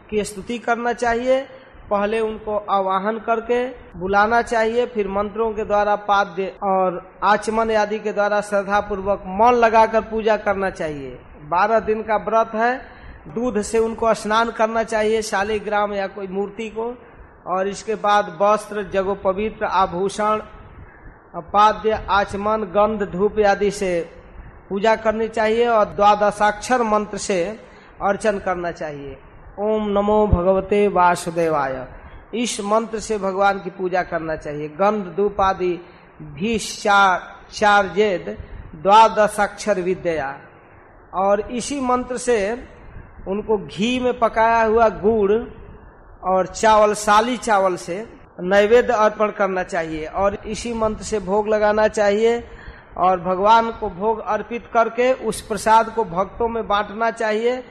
की स्तुति करना चाहिए। पहले उनको आवाहन करके बुलाना चाहिए, फिर मंत्रों के द्वारा पाद्य और आचमन आदि के द्वारा श्रद्धा पूर्वक मौन लगाकर पूजा करना चाहिए। बारह दिन का व्रत है, दूध से उनको स्नान करना चाहिए, शालिग्राम या कोई मूर्ति को। और इसके बाद वस्त्र, जगो पवित्र, आभूषण पाद्य आचमन, गंध, धूप आदि से पूजा करनी चाहिए और द्वादशाक्षर मंत्र से अर्चन करना चाहिए। ओम नमो भगवते वासुदेवाय। इस मंत्र से भगवान की पूजा करना चाहिए। गंध, धूप आदि भी चार जेद द्वादशाक्षर विद्या। और इसी मंत्र से उनको घी में पकाया हुआ गुड़ और चावल, साली चावल से नैवेद्य अर्पण करना चाहिए और इसी मंत्र से भोग लगाना चाहिए और भगवान को भोग अर्पित करके उस प्रसाद को भक्तों में बांटना चाहिए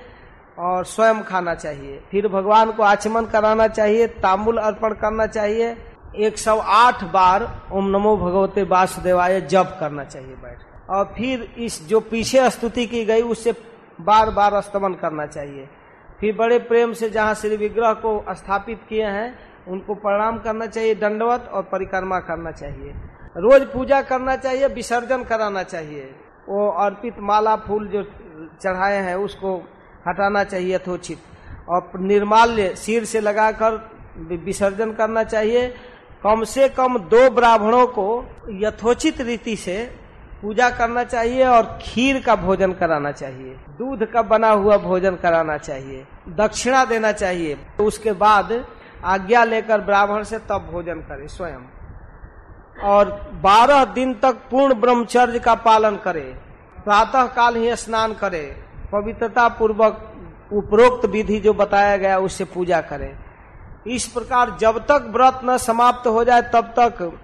और स्वयं खाना चाहिए। फिर भगवान को आचमन कराना चाहिए, तांबुल अर्पण करना चाहिए। 108 बार ओम नमो भगवते वासुदेवाय जप करना चाहिए बैठ और फिर इस जो पीछे स्तुति की गई उससे बार बार स्तमन करना चाहिए। फिर बड़े प्रेम से जहाँ श्री विग्रह को स्थापित किए हैं, उनको प्रणाम करना चाहिए, दंडवत और परिक्रमा करना चाहिए। रोज पूजा करना चाहिए, विसर्जन कराना चाहिए। वो अर्पित माला, फूल जो चढ़ाए हैं, उसको हटाना चाहिए यथोचित। और निर्माल्य सिर से लगाकर विसर्जन करना चाहिए। कम से कम दो ब्राह्मणों को यथोचित रीति से पूजा करना चाहिए और खीर का भोजन कराना चाहिए, दूध का बना हुआ भोजन कराना चाहिए, दक्षिणा देना चाहिए। तो उसके बाद आज्ञा लेकर ब्राह्मण से तब भोजन करे स्वयं। और बारह दिन तक पूर्ण ब्रह्मचर्य का पालन करे। प्रातः काल ही स्नान करे। पवित्रता पूर्वक उपरोक्त विधि जो बताया गया, उससे पूजा करे। इस प्रकार जब तक व्रत न समाप्त हो जाए, तब तक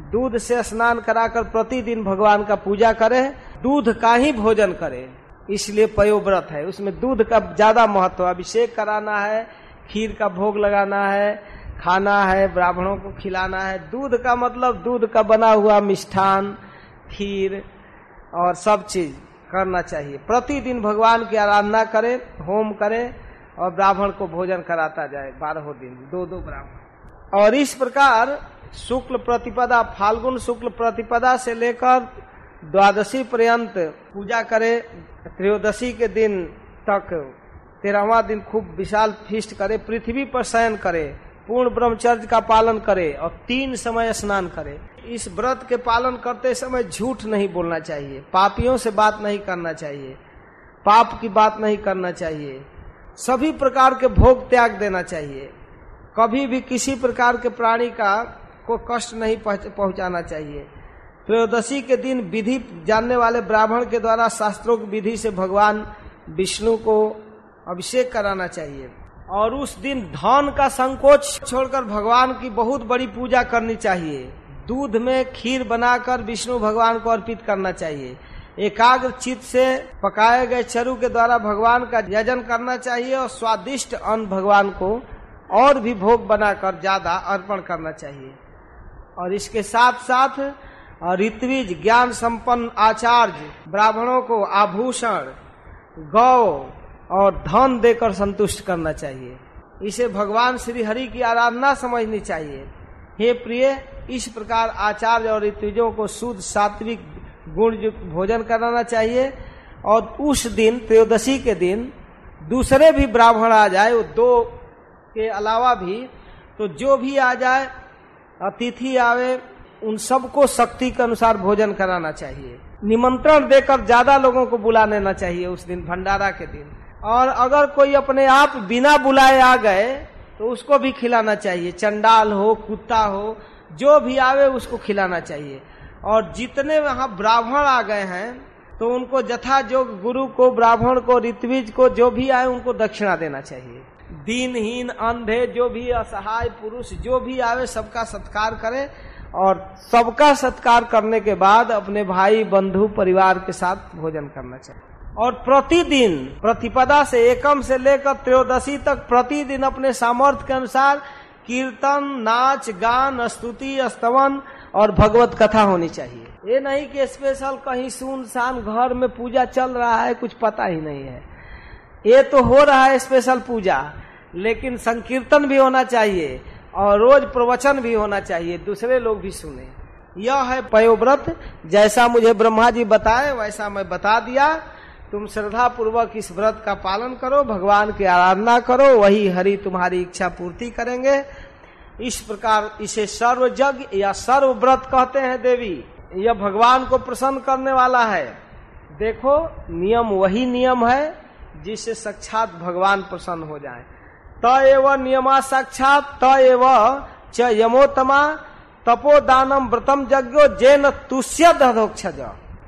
दूध से स्नान कराकर प्रतिदिन भगवान का पूजा करे, दूध का ही भोजन करे। इसलिए पयोव्रत है। उसमें दूध का ज़्यादा महत्व, अभिषेक कराना है, खीर का भोग लगाना है, खाना है, ब्राह्मणों को खिलाना है। दूध का मतलब दूध का बना हुआ मिष्ठान, खीर और सब चीज़ करना चाहिए। प्रतिदिन भगवान की आराधना करे, होम करे और ब्राह्मण को भोजन कराता जाए। बारह दिन, दो दो ब्राह्मण। और इस प्रकार शुक्ल प्रतिपदा, फाल्गुन शुक्ल प्रतिपदा से लेकर द्वादशी पर्यंत पूजा करे, त्रयोदशी के दिन तक, तेरहवा दिन खूब विशाल फिष्ट करे, पृथ्वी पर शयन करे, पूर्ण ब्रह्मचर्य का पालन करे और तीन समय स्नान करे। इस व्रत के पालन करते समय झूठ नहीं बोलना चाहिए, पापियों से बात नहीं करना चाहिए, पाप की बात नहीं करना चाहिए, सभी प्रकार के भोग त्याग देना चाहिए। कभी भी किसी प्रकार के प्राणी का को कष्ट नहीं पहुंचाना चाहिए। त्रयोदशी के दिन विधि जानने वाले ब्राह्मण के द्वारा शास्त्रों की विधि से भगवान विष्णु को अभिषेक कराना चाहिए। और उस दिन धन का संकोच छोड़कर भगवान की बहुत बड़ी पूजा करनी चाहिए। दूध में खीर बनाकर विष्णु भगवान को अर्पित करना चाहिए। एकाग्र चित से पकाए गए चरु के द्वारा भगवान का यजन करना चाहिए और स्वादिष्ट अन्न भगवान को और भी भोग बनाकर ज़्यादा अर्पण करना चाहिए। और इसके साथ साथ ऋत्विज ज्ञान संपन्न आचार्य ब्राह्मणों को आभूषण, गौ और धन देकर संतुष्ट करना चाहिए। इसे भगवान श्री हरि की आराधना समझनी चाहिए। हे प्रिय, इस प्रकार आचार्य और ऋतुजों को शुद्ध सात्विक गुण युक्त भोजन कराना चाहिए और उस दिन, त्रयोदशी के दिन, दूसरे भी ब्राह्मण आ जाए वो दो के अलावा भी तो जो भी आ जाए अतिथि आवे, उन सबको शक्ति के अनुसार भोजन कराना चाहिए। निमंत्रण देकर ज़्यादा लोगों को बुला लेना चाहिए उस दिन, भंडारा के दिन। और अगर कोई अपने आप बिना बुलाए आ गए तो उसको भी खिलाना चाहिए। चंडाल हो, कुत्ता हो, जो भी आवे, उसको खिलाना चाहिए। और जितने वहाँ ब्राह्मण आ गए हैं तो उनको जथा जो गुरु को, ब्राह्मण को, ऋत्विज को, जो भी आए, उनको दक्षिणा देना चाहिए। दीनहीन, अंधे, जो भी असहाय पुरुष, जो भी आवे, सबका सत्कार करे। और सबका सत्कार करने के बाद अपने भाई, बंधु, परिवार के साथ भोजन करना चाहिए। और प्रतिदिन, प्रतिपदा से एकम से लेकर त्रयोदशी तक प्रतिदिन अपने सामर्थ्य के अनुसार कीर्तन, नाच, गान, स्तुति, स्तवन और भगवत कथा होनी चाहिए। ये नहीं कि स्पेशल कहीं सुनसान घर में पूजा चल रहा है, कुछ पता ही नहीं है। ये तो हो रहा है स्पेशल पूजा। लेकिन संकीर्तन भी होना चाहिए और रोज प्रवचन भी होना चाहिए। दूसरे लोग भी सुने। यह है पयोव्रत। जैसा मुझे ब्रह्मा जी बताए, वैसा मैं बता दिया। तुम श्रद्धा पूर्वक इस व्रत का पालन करो, भगवान की आराधना करो, वही हरि तुम्हारी इच्छा पूर्ति करेंगे। इस प्रकार इसे सर्व जग या सर्व व्रत कहते हैं देवी। यह भगवान को प्रसन्न करने वाला है। देखो, नियम वही नियम है जिससे साक्षात भगवान प्रसन्न हो जाए। त एवं नियमा साक्षात त एवं च यमोतमा तपोदानम व्रतम यज्ञो जैन तुष्य दधोक्षज।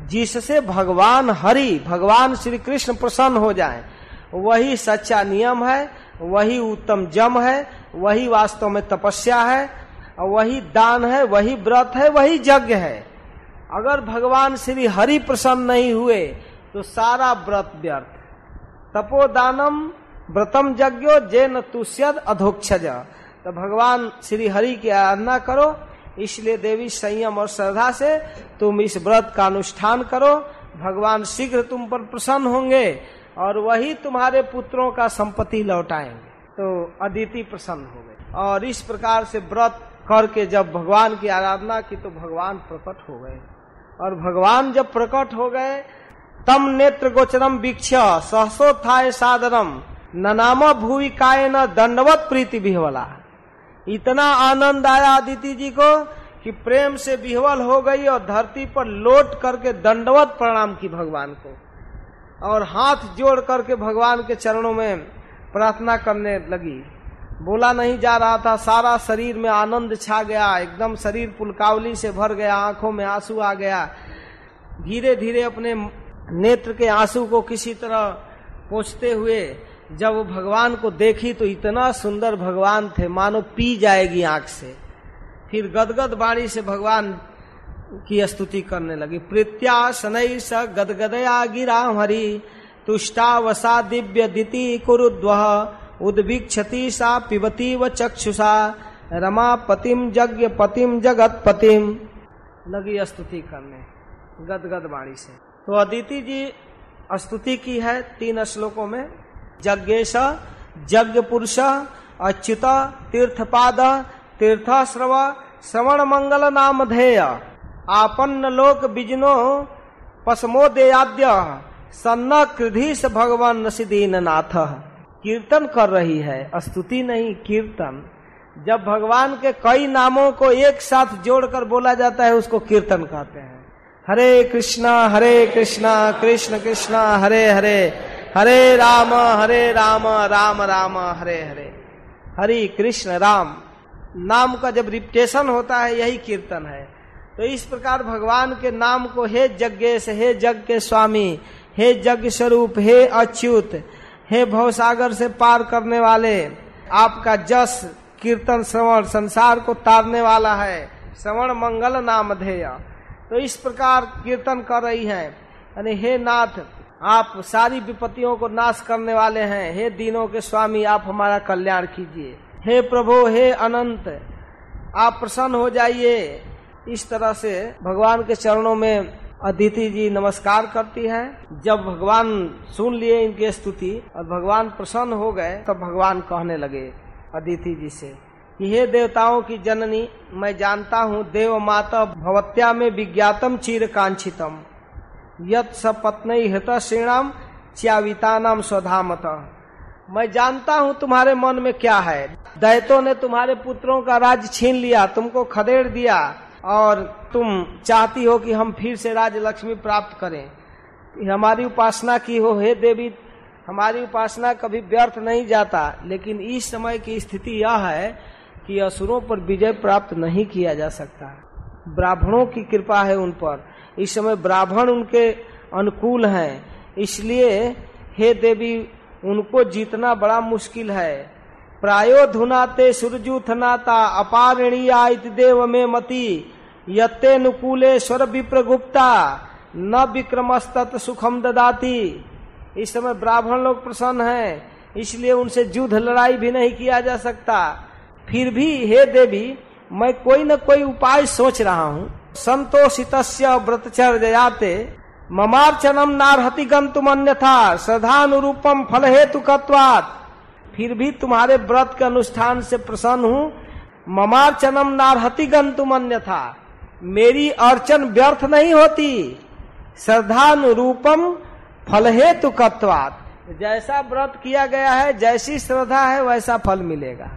जिससे भगवान हरि, भगवान श्री कृष्ण प्रसन्न हो जाए। वही सच्चा नियम है, वही उत्तम जम है, वही वास्तव में तपस्या है, वही दान है, वही व्रत है, वही यज्ञ है। अगर भगवान श्री हरि प्रसन्न नहीं हुए तो सारा व्रत व्यर्थ। तपोदानम व्रतम यज्ञो जे न तुष्यद अधोक्षज। तो भगवान श्री हरि की आराधना करो, इसलिए देवी संयम और श्रद्धा से तुम इस व्रत का अनुष्ठान करो। भगवान शीघ्र तुम पर प्रसन्न होंगे और वही तुम्हारे पुत्रों का संपत्ति लौटाएँगे। तो अदिति प्रसन्न हो गए और इस प्रकार से व्रत करके जब भगवान की आराधना की तो भगवान प्रकट हो गए। और भगवान जब प्रकट हो गए, तम नेत्र गोचरम वीक्ष सहसो था सादरम ननाम भूविकाय न दंडवत प्रीति बिहवला। इतना आनंद आया अदिति जी को कि प्रेम से बिहवल हो गई और धरती पर लोट करके दंडवत प्रणाम की भगवान को। और हाथ जोड़ करके भगवान के चरणों में प्रार्थना करने लगी। बोला नहीं जा रहा था, सारा शरीर में आनंद छा गया, एकदम शरीर पुलकावली से भर गया, आँखों में आँसू आ गया। धीरे धीरे अपने नेत्र के आँसू को किसी तरह पहुँचते हुए जब वो भगवान को देखी तो इतना सुंदर भगवान थे, मानो पी जाएगी आँख से। फिर गदगद बाणी से भगवान की स्तुति करने लगी। प्रीत्या शनई स गदगदया गिरा हरि, तुष्टावसा दिव्य दिति कुरुद्व उद्भिक्षति सा पिबती व चक्षुषा रमा पतिम यज्ञ पतिम जगत पतिम लगी स्तुति करने, गदगद बाणी से। तो अदिति जी स्तुति की है तीन श्लोकों में। यज्ञेश यज्ञ पुरुष अच्युत, तीर्थपाद, तीर्थश्रव श्रवण मंगल नाम धेय आपन्न लोक बिजनो पसमोदयाद्य सन्न कृधीश भगवान सिदीन नाथ कीर्तन कर रही है, स्तुति नहीं, कीर्तन। जब भगवान के कई नामों को एक साथ जोड़कर बोला जाता है, उसको कीर्तन कहते हैं। हरे कृष्णा हरे कृष्णा, कृष्ण कृष्णा, हरे हरे। हरे राम हरे राम राम राम, हरे हरे। हरि कृष्ण, राम। नाम का जब रिपिटेशन होता है, यही कीर्तन है। तो इस प्रकार भगवान के नाम को, हे यज्ञेश, हे जग के स्वामी हे जग स्वरूप हे अच्युत, हे भवसागर से पार करने वाले, आपका जस कीर्तन श्रवण संसार को तारने वाला है। श्रवण मंगल नाम ध्येय तो इस प्रकार कीर्तन कर रही है। यानी हे नाथ आप सारी विपत्तियों को नाश करने वाले हैं। हे दीनों के स्वामी, आप हमारा कल्याण कीजिए। हे प्रभु, हे अनंत, आप प्रसन्न हो जाइए। इस तरह से भगवान के चरणों में अदिति जी नमस्कार करती है। जब भगवान सुन लिए इनके स्तुति और भगवान प्रसन्न हो गए, तब भगवान कहने लगे अदिति जी से कि हे देवताओं की जननी, मैं जानता हूँ देव माता भवत्या में विज्ञातम चीर कांक्षितम यत सपत्न हृत श्रीणाम च्याविता नाम स्वधामत। मैं जानता हूँ तुम्हारे मन में क्या है। दैतों ने तुम्हारे पुत्रों का राज छीन लिया, तुमको खदेड़ दिया, और तुम चाहती हो कि हम फिर से राज लक्ष्मी प्राप्त करें। हमारी उपासना की हो, हे देवी, हमारी उपासना कभी व्यर्थ नहीं जाता, लेकिन इस समय की स्थिति यह है कि असुरों पर विजय प्राप्त नहीं किया जा सकता। ब्राह्मणों की कृपा है उन पर। इस समय ब्राह्मण उनके अनुकूल हैं। इसलिए हे देवी, उनको जीतना बड़ा मुश्किल है। प्रायो धुनाते सुरजूथ नाता अपारणीया देव में मती। यत्ते नुकूले स्वर विप्रगुप्ता, न विक्रमस्त सुखम ददाती। इस समय ब्राह्मण लोग प्रसन्न हैं, इसलिए उनसे युद्ध लड़ाई भी नहीं किया जा सकता। फिर भी हे देवी, मैं कोई न कोई उपाय सोच रहा हूँ। संतोषित व्रतचर जयाते ममार्चनम नारहति गंतुम अन्यथा। श्रद्धानुरूपम फल हेतु फिर भी तुम्हारे व्रत के अनुष्ठान से प्रसन्न हूँ। ममार्चनम नारहति गंतुम अन्यथा। मेरी अर्चन व्यर्थ नहीं होती। श्रद्धानुरूपम फल हेतु जैसा व्रत किया गया है, जैसी श्रद्धा है, वैसा फल मिलेगा।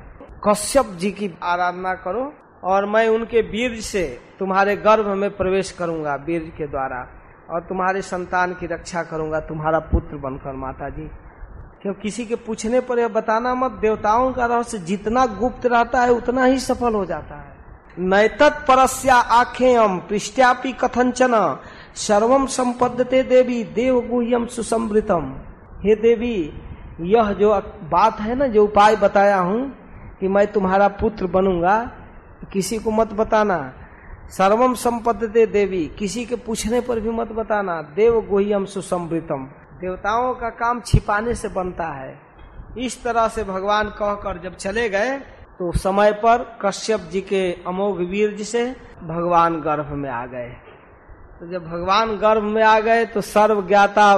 कश्यप जी की आराधना करो। और मैं उनके वीर से तुम्हारे गर्भ में प्रवेश करूँगा वीर के द्वारा, और तुम्हारे संतान की रक्षा करूँगा, तुम्हारा पुत्र बनकर माता जी क्यों, किसी के पूछने पर यह बताना मत, देवताओं का रहस्य जितना गुप्त रहता है, उतना ही सफल हो जाता है। नैतत परस्या आखेयम पृष्ठ्यापी कथंचन सर्वम संपदते देवी देव गुह्यम सुसमृतम हे देवी, यह जो बात है ना, जो उपाय बताया हूँ, कि मैं तुम्हारा पुत्र बनूँगा किसी को मत बताना। सर्वम संपदते देवी, किसी के पूछने पर भी मत बताना। देव गोहियम सुसमृतम देवताओं का काम छिपाने से बनता है। इस तरह से भगवान कहकर जब चले गए तो समय पर कश्यप जी के अमोघ वीर जी से भगवान गर्भ में आ गए। तो जब भगवान गर्भ में आ गए तो सर्व ज्ञाता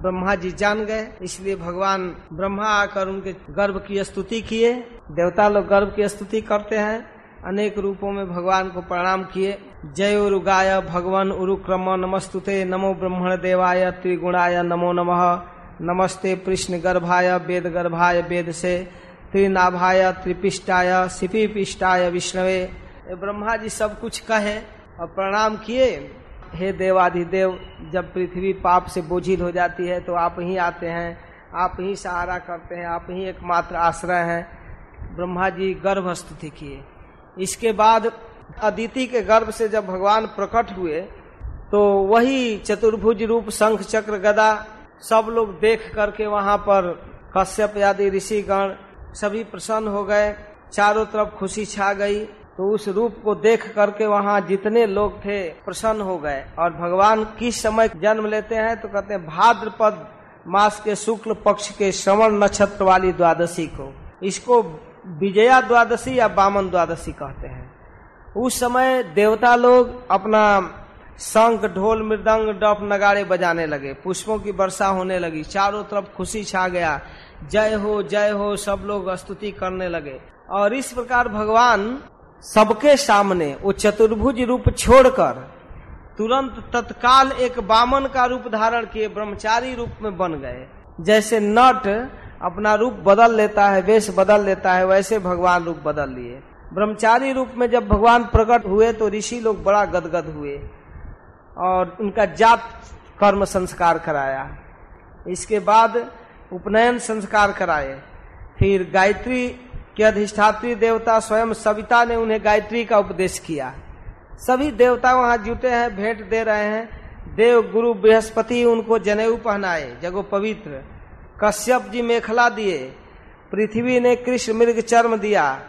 ब्रह्मा जी जान गए। इसलिए भगवान ब्रह्मा आकर उनके गर्भ की स्तुति किए। देवता लोग गर्भ की स्तुति करते हैं। अनेक रूपों में भगवान को प्रणाम किए। जय उरुगाय, भगवान उरुक्रम, नमस्तुते, नमो ब्रह्मण देवाय त्रिगुणाय, नमो नमः। नमस्ते कृष्ण गर्भाय वेद गर्भाय वेद से त्रिनाभाय, त्रिपिष्टाय, सिपिपिष्टाय, विष्णवे। ब्रह्मा जी सब कुछ कहे और प्रणाम किए। हे देवाधिदेव, जब पृथ्वी पाप से बोझिल हो जाती है तो आप ही आते हैं, आप ही सहारा करते हैं, आप ही एकमात्र आश्रय हैं। ब्रह्मा जी गर्भ स्तुति किए। इसके बाद अदिति के गर्भ से जब भगवान प्रकट हुए तो वही चतुर्भुज रूप शंख चक्र गदा सब लोग देख करके वहाँ पर कश्यप आदि ऋषिगण सभी प्रसन्न हो गए, चारों तरफ़ खुशी छा गई तो उस रूप को देख करके वहाँ जितने लोग थे प्रसन्न हो गए। और भगवान किस समय जन्म लेते हैं तो कहते हैं भाद्रपद मास के शुक्ल पक्ष के श्रवण नक्षत्र वाली द्वादशी को। इसको विजया द्वादशी या बामन द्वादशी कहते हैं। उस समय देवता लोग अपना शंख, ढोल, मृदंग, डफ नगाड़े बजाने लगे। पुष्पों की वर्षा होने लगी। चारों तरफ़ खुशी छा गया। जय हो जय हो, सब लोग स्तुति करने लगे। और इस प्रकार भगवान सबके सामने वो चतुर्भुज रूप छोड़कर तुरंत तत्काल एक बामन का रूप धारण किए, ब्रह्मचारी रूप में बन गए। जैसे नट अपना रूप बदल लेता है, वेश बदल लेता है, वैसे भगवान रूप बदल लिए। ब्रह्मचारी रूप में जब भगवान प्रकट हुए तो ऋषि लोग बड़ा गदगद हुए और उनका जाप कर्म संस्कार कराया। इसके बाद उपनयन संस्कार कराए। फिर गायत्री के अधिष्ठात्री देवता स्वयं सविता ने उन्हें गायत्री का उपदेश किया। सभी देवता वहाँ जुटे हैं, भेंट दे रहे हैं। देव गुरु बृहस्पति उनको जनेऊ पहनाए, जगो पवित्र। कश्यप जी मेखला दिए, पृथ्वी ने कृष्ण मृग चर्म दिया,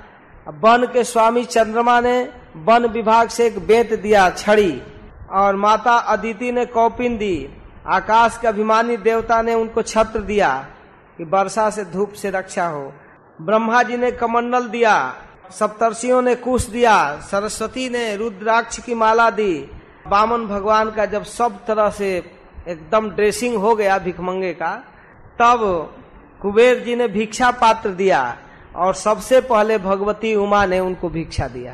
वन के स्वामी चंद्रमा ने वन विभाग से एक बेत दिया छड़ी, और माता अदिति ने कौपिन दी, आकाश के अभिमानी देवता ने उनको छत्र दिया, कि वर्षा से धूप से रक्षा हो। ब्रह्मा जी ने कमंडल दिया, सप्तर्षियों ने कुश दिया, सरस्वती ने रुद्राक्ष की माला दी, बामन भगवान का जब सब तरह से एकदम ड्रेसिंग हो गया भिखमंगे का तब कुबेर जी ने भिक्षा पात्र दिया और सबसे पहले भगवती उमा ने उनको भिक्षा दिया।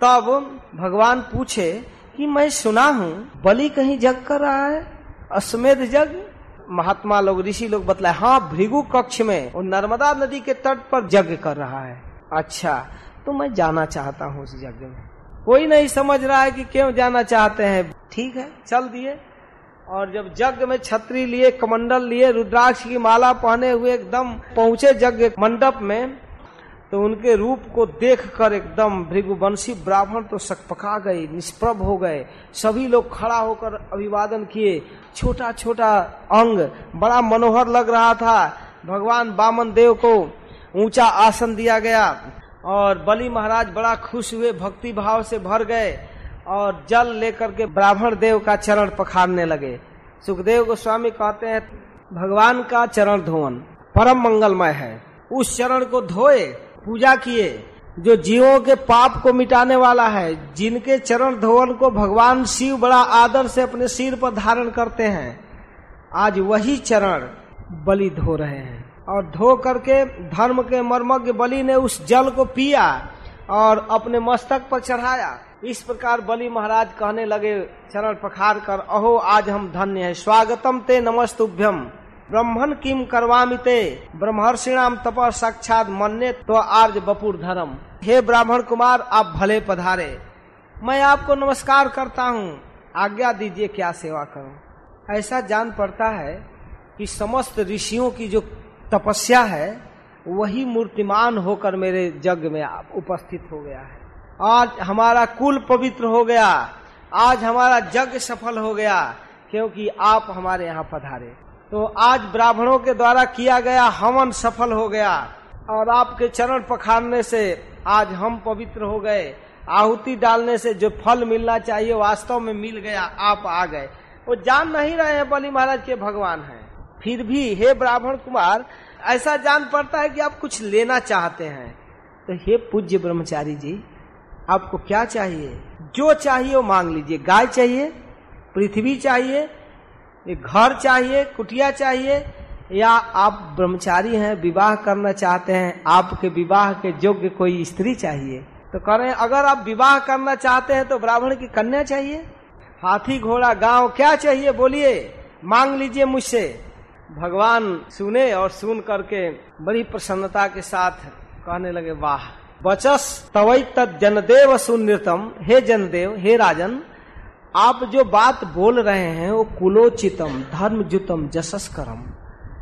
तब भगवान पूछे कि मैं सुना हूँ, बलि कहीं जग कर रहा है? अश्वेध जग? महात्मा लोग, ऋषि लोग बतलाए हाँ भृगु कक्ष में और नर्मदा नदी के तट पर यज्ञ कर रहा है। अच्छा तो मैं जाना चाहता हूँ उस यज्ञ में। कोई नहीं समझ रहा है कि क्यों जाना चाहते हैं। ठीक है, चल दिए। और जब यज्ञ में छतरी लिए, कमंडल लिए, रुद्राक्ष की माला पहने हुए एकदम पहुँचे यज्ञ मंडप में तो उनके रूप को देखकर एकदम भृगुवंशी ब्राह्मण तो सकपका गए, निष्प्रभ हो गए। सभी लोग खड़ा होकर अभिवादन किए। छोटा छोटा अंग, बड़ा मनोहर लग रहा था। भगवान बामन देव को ऊँचा आसन दिया गया और बलि महाराज बड़ा खुश हुए भक्ति भाव से भर गए। और जल लेकर के ब्राह्मण देव का चरण पखारने लगे। सुखदेव गोस्वामी कहते हैं, भगवान का चरण धोवन परम मंगलमय है। उस चरण को धोए, पूजा किए, जो जीवों के पाप को मिटाने वाला है, जिनके चरण धोवन को भगवान शिव बड़ा आदर से अपने सिर पर धारण करते हैं, आज वही चरण बलि धो रहे हैं। और धो करके धर्म के मर्मज्ञ बलि ने उस जल को पिया। और अपने मस्तक पर चढ़ाया। इस प्रकार बलि महाराज कहने लगे, चरण पखार कर अहो, आज हम धन्य है। स्वागतम ते नमस्तुभ्यम। ब्रह्मन किम करवामिते ब्रह्मर्षिणाम तप साक्षात मन्ने तो आर्ज बपुर धर्म। हे ब्राह्मण कुमार, आप भले पधारे। मैं आपको नमस्कार करता हूँ। आज्ञा दीजिए क्या सेवा करूँ? ऐसा जान पड़ता है कि समस्त ऋषियों की जो तपस्या है वही मूर्तिमान होकर मेरे जग में उपस्थित हो गया है। आज हमारा कुल पवित्र हो गया। आज हमारा जग सफल हो गया, क्योंकि आप हमारे यहाँ पधारे। तो आज ब्राह्मणों के द्वारा किया गया हवन सफल हो गया, और आपके चरण पखारने से आज हम पवित्र हो गए। आहुति डालने से जो फल मिलना चाहिए, वास्तव में मिल गया, आप आ गए। वो जान नहीं रहे हैं बलि महाराज के भगवान हैं। फिर भी हे ब्राह्मण कुमार ऐसा जान पड़ता है कि आप कुछ लेना चाहते हैं। तो हे पूज्य ब्रह्मचारी जी, आपको क्या चाहिए? जो चाहिए वो मांग लीजिए। गाय चाहिए, पृथ्वी चाहिए, घर चाहिए, कुटिया चाहिए, या आप ब्रह्मचारी हैं, विवाह करना चाहते हैं, आपके विवाह के योग्य कोई स्त्री चाहिए? तो कह रहे हैं, अगर आप विवाह करना चाहते हैं तो ब्राह्मण की कन्या चाहिए। हाथी, घोड़ा, गाँव, क्या चाहिए? बोलिए, मांग लीजिए मुझसे। भगवान सुने और सुन करके बड़ी प्रसन्नता के साथ कहने लगे, वाह बचस तवई तद जनदेव सुनृतम हे जनदेव, हे राजन, आप जो बात बोल रहे हैं, वो कुलोचितम धर्म जुतम जसस करम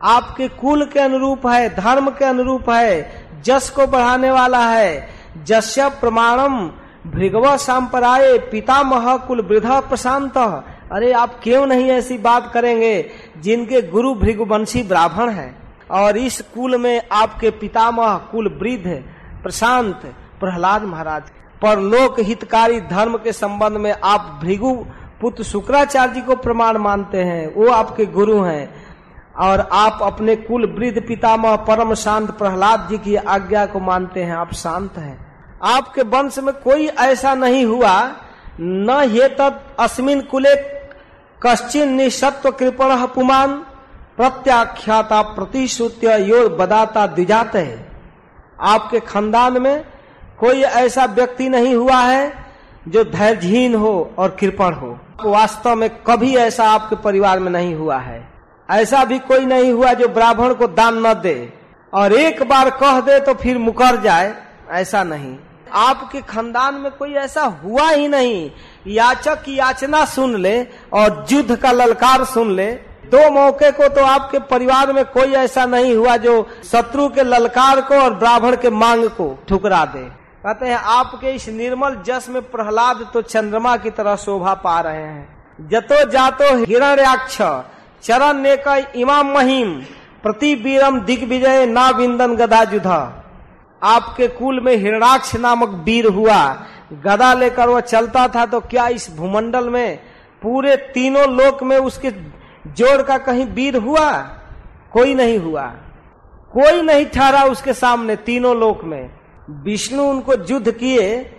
आपके कुल के अनुरूप है, धर्म के अनुरूप है, जस को बढ़ाने वाला है। जस्य प्रमाणम, भृगव सांपराय पितामह कुल वृद्धा प्रशांत अरे आप क्यों नहीं ऐसी बात करेंगे? जिनके गुरु भृगुवंशी ब्राह्मण है और इस कुल में आपके पितामह कुल वृद्ध प्रशांत प्रहलाद महाराज। पर लोक हितकारी धर्म के संबंध में आप भृगु पुत्र शुक्राचार्य जी को प्रमाण मानते हैं, वो आपके गुरु हैं। और आप अपने कुल वृद्ध पितामह परम शांत प्रहलाद जी की आज्ञा को मानते हैं, आप शांत हैं। आपके वंश में कोई ऐसा नहीं हुआ, न ये तत् अस्मिन कुले कश्चिन निशत्व कृपण पुमान प्रत्याख्याता प्रतिश्रुत्य यो बदाता द्विजात है। आपके खानदान में कोई ऐसा व्यक्ति नहीं हुआ है जो धैर्यहीन हो और कृपण हो। वास्तव में कभी ऐसा आपके परिवार में नहीं हुआ है। ऐसा भी कोई नहीं हुआ जो ब्राह्मण को दान न दे। और एक बार कह दे तो फिर मुकर जाए। ऐसा नहीं। आपके खानदान में कोई ऐसा हुआ ही नहीं। याचक की याचना सुन ले और युद्ध का ललकार सुन ले। दो मौके को तो आपके परिवार में कोई ऐसा नहीं हुआ जो शत्रु के ललकार को और ब्राह्मण के मांग को ठुकरा दे। कहते हैं, आपके इस निर्मल जस में प्रहलाद तो चंद्रमा की तरह शोभा पा रहे हैं। जतो जातो हिरण्याक्ष, चरण ने का इमाम महिम प्रति वीरम दिग्विजय ना विंदन गदा जुधा आपके कुल में हिरणाक्ष नामक वीर हुआ। गदा लेकर वह चलता था तो क्या इस भूमंडल में पूरे तीनों लोक में उसके जोड़ का कहीं वीर हुआ? कोई नहीं हुआ। कोई नहीं ठहरा उसके सामने तीनों लोक में। विष्णु उनको युद्ध किए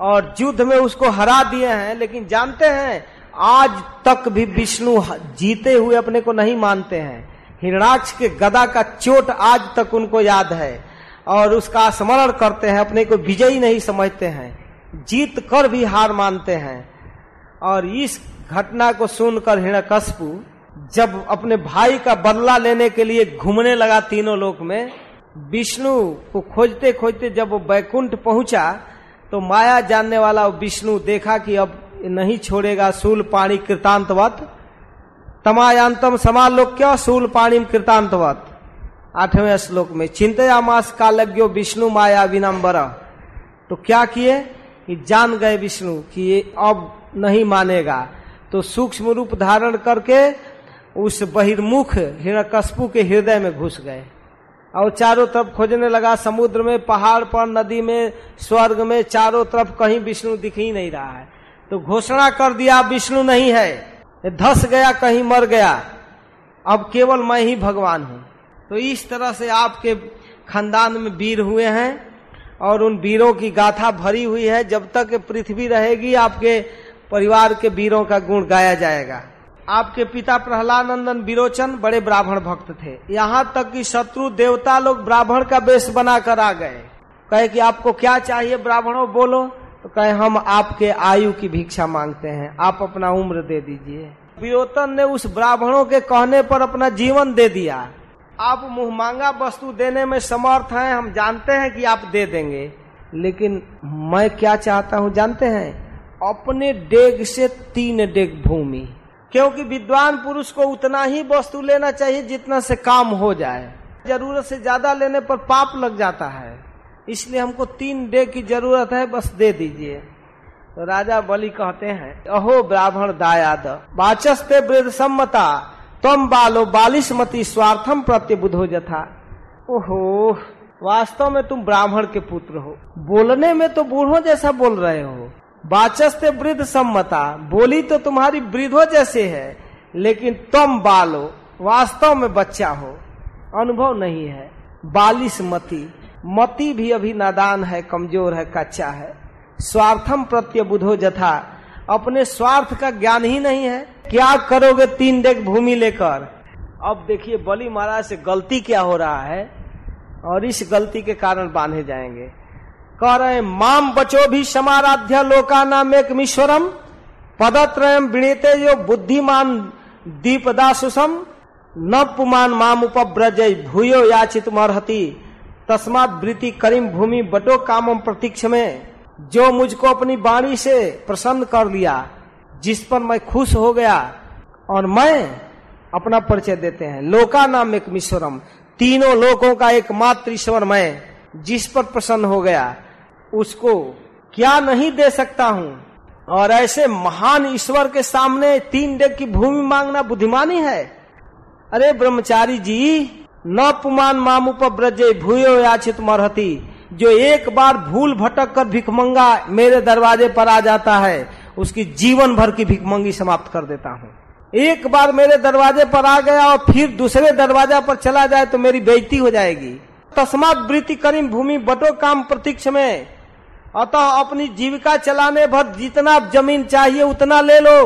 और युद्ध में उसको हरा दिए हैं, लेकिन जानते हैं, आज तक भी विष्णु जीते हुए अपने को नहीं मानते हैं। हिरणाक्ष के गदा का चोट आज तक उनको याद है। और उसका स्मरण करते हैं, अपने को विजयी नहीं समझते हैं। जीत कर भी हार मानते हैं। और इस घटना को सुनकर हिरण्यकशपु जब अपने भाई का बदला लेने के लिए घूमने लगा तीनों लोक में, विष्णु को खोजते खोजते जब वो बैकुंठ पहुँचा तो माया जानने वाला विष्णु देखा कि अब नहीं छोड़ेगा सूल पाणी कृतांतवत। तमायांतम समालोक्य सूल पाणी कृतांतवत। आठवें श्लोक में चिंतया मास कालज्ञो विष्णु माया विनम्बर। तो क्या किए? कि जान गए विष्णु कि ये अब नहीं मानेगा। तो सूक्ष्म रूप धारण करके उस बहिर्मुख हिरण्यकशपु के हृदय में घुस गए। और चारों तरफ़ खोजने लगा, समुद्र में, पहाड़ पर, नदी में, स्वर्ग में, चारों तरफ़ कहीं विष्णु दिख ही नहीं रहा है। तो घोषणा कर दिया, विष्णु नहीं है। धस गया, कहीं मर गया। अब केवल मैं ही भगवान हूँ। तो इस तरह से आपके खानदान में वीर हुए हैं और उन वीरों की गाथा भरी हुई है। जब तक पृथ्वी रहेगी, आपके परिवार के वीरों का गुण गाया जाएगा। आपके पिता प्रहलानंदन विरोचन बड़े ब्राह्मण भक्त थे। यहाँ तक कि शत्रु देवता लोग ब्राह्मण का वेश बना कर आ गए। कहे कि आपको क्या चाहिए ब्राह्मणों, बोलो। तो कहे, हम आपके आयु की भिक्षा मांगते हैं। आप अपना उम्र दे दीजिए। विरोचन ने उस ब्राह्मणों के कहने पर अपना जीवन दे दिया। आप मुँह मांगा वस्तु देने में समर्थ हैं, हम जानते हैं कि आप दे देंगे। लेकिन मैं क्या चाहता हूँ जानते हैं? अपने डेग से तीन डेग भूमि। क्योंकि विद्वान पुरुष को उतना ही वस्तु लेना चाहिए जितना से काम हो जाए। ज़रूरत से ज़्यादा लेने पर पाप लग जाता है। इसलिए हमको तीन डेग की ज़रूरत है, बस दे दीजिए। तो राजा बलि कहते हैं, अहो ब्राह्मण दायाद बाचस्ते वृद्ध सम्मता तम बालो बालिश मती स्वार्थम प्रत्य बुधो जथा। ओहो, वास्तव में तुम ब्राह्मण के पुत्र हो। बोलने में तो बूढ़ो जैसा बोल रहे हो। बाचस्ते वृद्ध सम्मता, बोली तो तुम्हारी वृद्धो जैसे है, लेकिन तुम बालो वास्तव में बच्चा हो। अनुभव नहीं है। बालिश मती मती भी अभी नादान है, कमज़ोर है, कच्चा है। स्वार्थम प्रत्य बुधो जथा अपने स्वार्थ का ज्ञान ही नहीं है। क्या करोगे तीन डेग भूमि लेकर? अब देखिए, बलि महाराज से गलती क्या हो रहा है और इस गलती के कारण बांधे जाएँगे। कह रहे हैं, माम बचो भी समाराध्य लोका नाम एक मीश्वरम विणीते जो बुद्धिमान दीपदासुसम न पुमान माम उपब्रज भूयो याचित मरहती तस्मात वृत्ति करीम भूमि बटो कामम प्रतीक्ष में जो मुझको अपनी वाणी से प्रसन्न कर लिया, जिस पर मैं खुश हो गया, और मैं अपना परिचय देते हैं। लोका नाम एक मिश्वरम तीनों लोगों का एकमात्र ईश्वर मैं, जिस पर प्रसन्न हो गया, उसको क्या नहीं दे सकता हूँ? और ऐसे महान ईश्वर के सामने तीन डेग की भूमि मांगना बुद्धिमानी है? अरे ब्रह्मचारी जी, न पुमान माम उपब्रजे, भूयो याचित मरहती। जो एक बार भूल भटक कर भिकमंगा मेरे दरवाजे पर आ जाता है, उसकी जीवन भर की भिकमंगी समाप्त कर देता हूँ। एक बार मेरे दरवाजे पर आ गया और फिर दूसरे दरवाज़ा पर चला जाए तो मेरी बेइज्जती हो जाएगी। तस्मात वृत्ति करीम भूमि बटो काम प्रतीक्ष में, अतः अपनी जीविका चलाने भर जितना ज़मीन चाहिए उतना ले लो।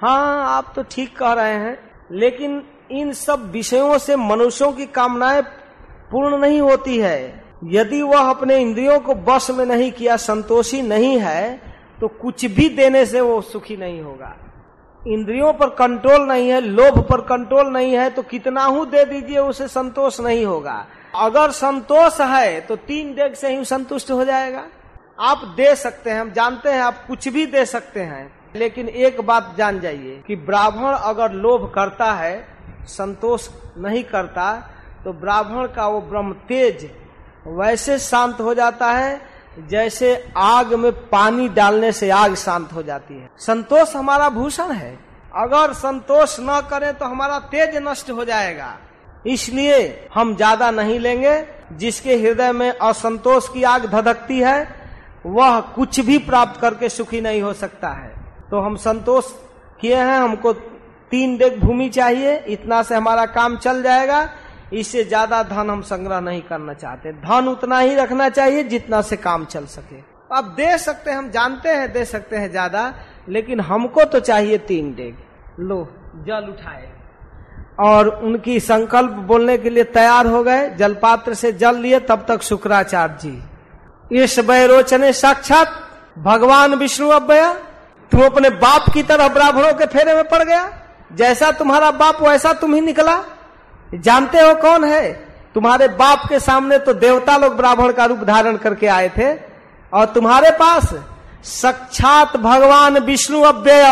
हाँ आप तो ठीक कह रहे हैं, लेकिन इन सब विषयों से मनुष्यों की कामनाएँ पूर्ण नहीं होती है। यदि वह अपने इंद्रियों को बस में नहीं किया, संतोषी नहीं है तो कुछ भी देने से वो सुखी नहीं होगा। इंद्रियों पर कंट्रोल नहीं है, लोभ पर कंट्रोल नहीं है तो कितना हूँ दे दीजिए, उसे संतोष नहीं होगा। अगर संतोष है तो तीन डेग से ही संतुष्ट हो जाएगा। आप दे सकते हैं, हम जानते हैं, आप कुछ भी दे सकते हैं, लेकिन एक बात जान जाइए कि ब्राह्मण अगर लोभ करता है, संतोष नहीं करता तो ब्राह्मण का वो ब्रह्म तेज वैसे शांत हो जाता है, जैसे आग में पानी डालने से आग शांत हो जाती है। संतोष हमारा भूषण है। अगर संतोष न करें तो हमारा तेज नष्ट हो जाएगा। इसलिए हम ज़्यादा नहीं लेंगे। जिसके हृदय में असंतोष की आग धधकती है, वह कुछ भी प्राप्त करके सुखी नहीं हो सकता है। तो हम संतोष किए हैं, हमको तीन डेग भूमि चाहिए। इतना से हमारा काम चल जाएगा। इससे ज़्यादा धन हम संग्रह नहीं करना चाहते। धन उतना ही रखना चाहिए जितना से काम चल सके। अब दे सकते हैं, हम जानते हैं, दे सकते हैं ज़्यादा, लेकिन हमको तो चाहिए तीन डेग। लो, जल उठाए। और उनकी संकल्प बोलने के लिए तैयार हो गए। जलपात्र से जल लिए, तब तक शुक्राचार्य जी। इस बैरोचने साक्षात भगवान विष्णु अव्यया तुम अपने बाप की तरह ब्राह्मणों के फेरे में पड़ गया। जैसा तुम्हारा बाप, वैसा तुम ही निकला। जानते हो कौन है? तुम्हारे बाप के सामने तो देवता लोग ब्राह्मण का रूप धारण करके आए थे, और तुम्हारे पास साक्षात भगवान विष्णु अव्यय।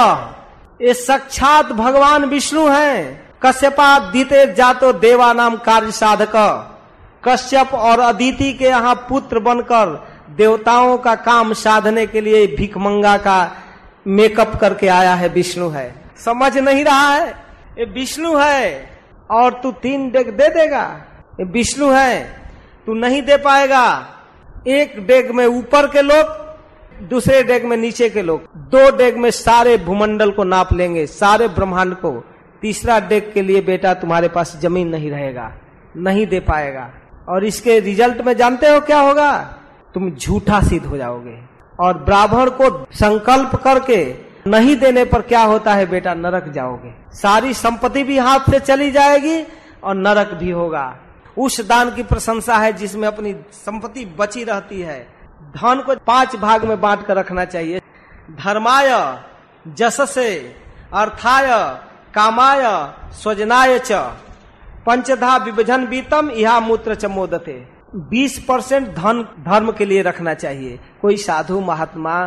ये साक्षात भगवान विष्णु हैं। कश्यपा दीते जातो देवा नाम कार्य साधक। कश्यप और अदिति के यहाँ पुत्र बनकर देवताओं का काम साधने के लिए भिकमंगा का मेकअप करके आया है विष्णु है। समझ नहीं रहा है? ये विष्णु है। और तू तीन डेग दे देगा। विष्णु है, तू नहीं दे पाएगा। एक डेग में ऊपर के लोग, दूसरे डेग में नीचे के लोग। दो डेग में सारे भूमंडल को नाप लेंगे, सारे ब्रह्मांड को। तीसरा डेग के लिए बेटा तुम्हारे पास ज़मीन नहीं रहेगा, नहीं दे पाएगा। और इसके रिज़ल्ट में जानते हो क्या होगा? तुम झूठा सिद्ध हो जाओगे। और ब्राह्मण को संकल्प करके नहीं देने पर क्या होता है बेटा? नरक जाओगे। सारी संपत्ति भी हाथ से चली जाएगी और नरक भी होगा। उस दान की प्रशंसा है जिसमें अपनी संपत्ति बची रहती है। धन को पाँच भाग में बांट कर रखना चाहिए। धर्माय, जससे, अर्थाय, कामाय, स्वजनाय च। पंचधा विभजन बीतम यहा मूत्र चमोदते बीस परसेंट धन, धर्म के लिए रखना चाहिए। कोई साधु, महात्मा,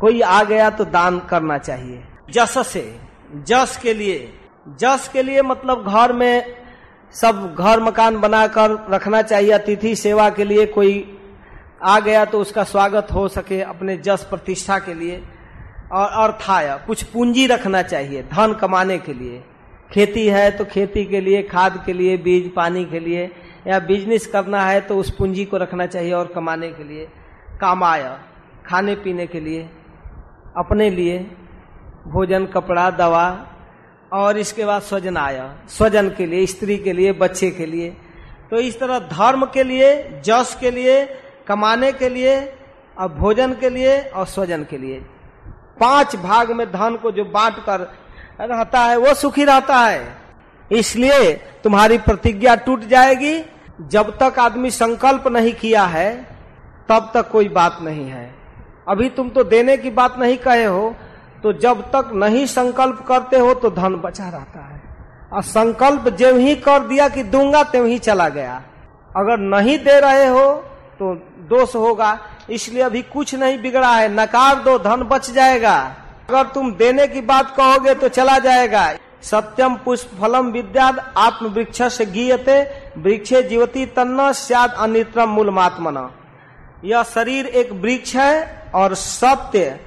कोई आ गया तो दान करना चाहिए। जस से जस के लिए। जस के लिए मतलब घर में सब घर मकान बनाकर रखना चाहिए, अतिथि सेवा के लिए कोई आ गया तो उसका स्वागत हो सके अपने जस प्रतिष्ठा के लिए। और अर्थाय कुछ पूंजी रखना चाहिए धन कमाने के लिए। खेती है तो खेती के लिए, खाद के लिए, बीज पानी के लिए, या बिज़नेस करना है तो उस पूंजी को रखना चाहिए और कमाने के लिए। कामाय, खाने पीने के लिए, अपने लिए। भोजन, कपड़ा, दवा, और इसके बाद स्वजन आया। स्वजन के लिए, स्त्री के लिए, बच्चे के लिए। तो इस तरह धर्म के लिए, जस के लिए, कमाने के लिए, और भोजन के लिए, और स्वजन के लिए। पाँच भाग में धन को जो बांट कर रहता है, वो सुखी रहता है। इसलिए तुम्हारी प्रतिज्ञा टूट जाएगी। जब तक आदमी संकल्प नहीं किया है, तब तक कोई बात नहीं है। अभी तुम तो देने की बात नहीं कहे हो तो जब तक नहीं संकल्प करते हो तो धन बचा रहता है। और संकल्प जब ही कर दिया कि दूँगा त्यों ही चला गया। अगर नहीं दे रहे हो तो दोष होगा। इसलिए अभी कुछ नहीं बिगड़ा है। नकार दो, धन बच जाएगा। अगर तुम देने की बात कहोगे तो चला जाएगा। सत्यम पुष्प फलम विद्या आत्म वृक्ष से गीयते, वृक्षे जीवती तन्न सियाद अनित्रम मूल मात्मना यह शरीर एक वृक्ष है और सत्य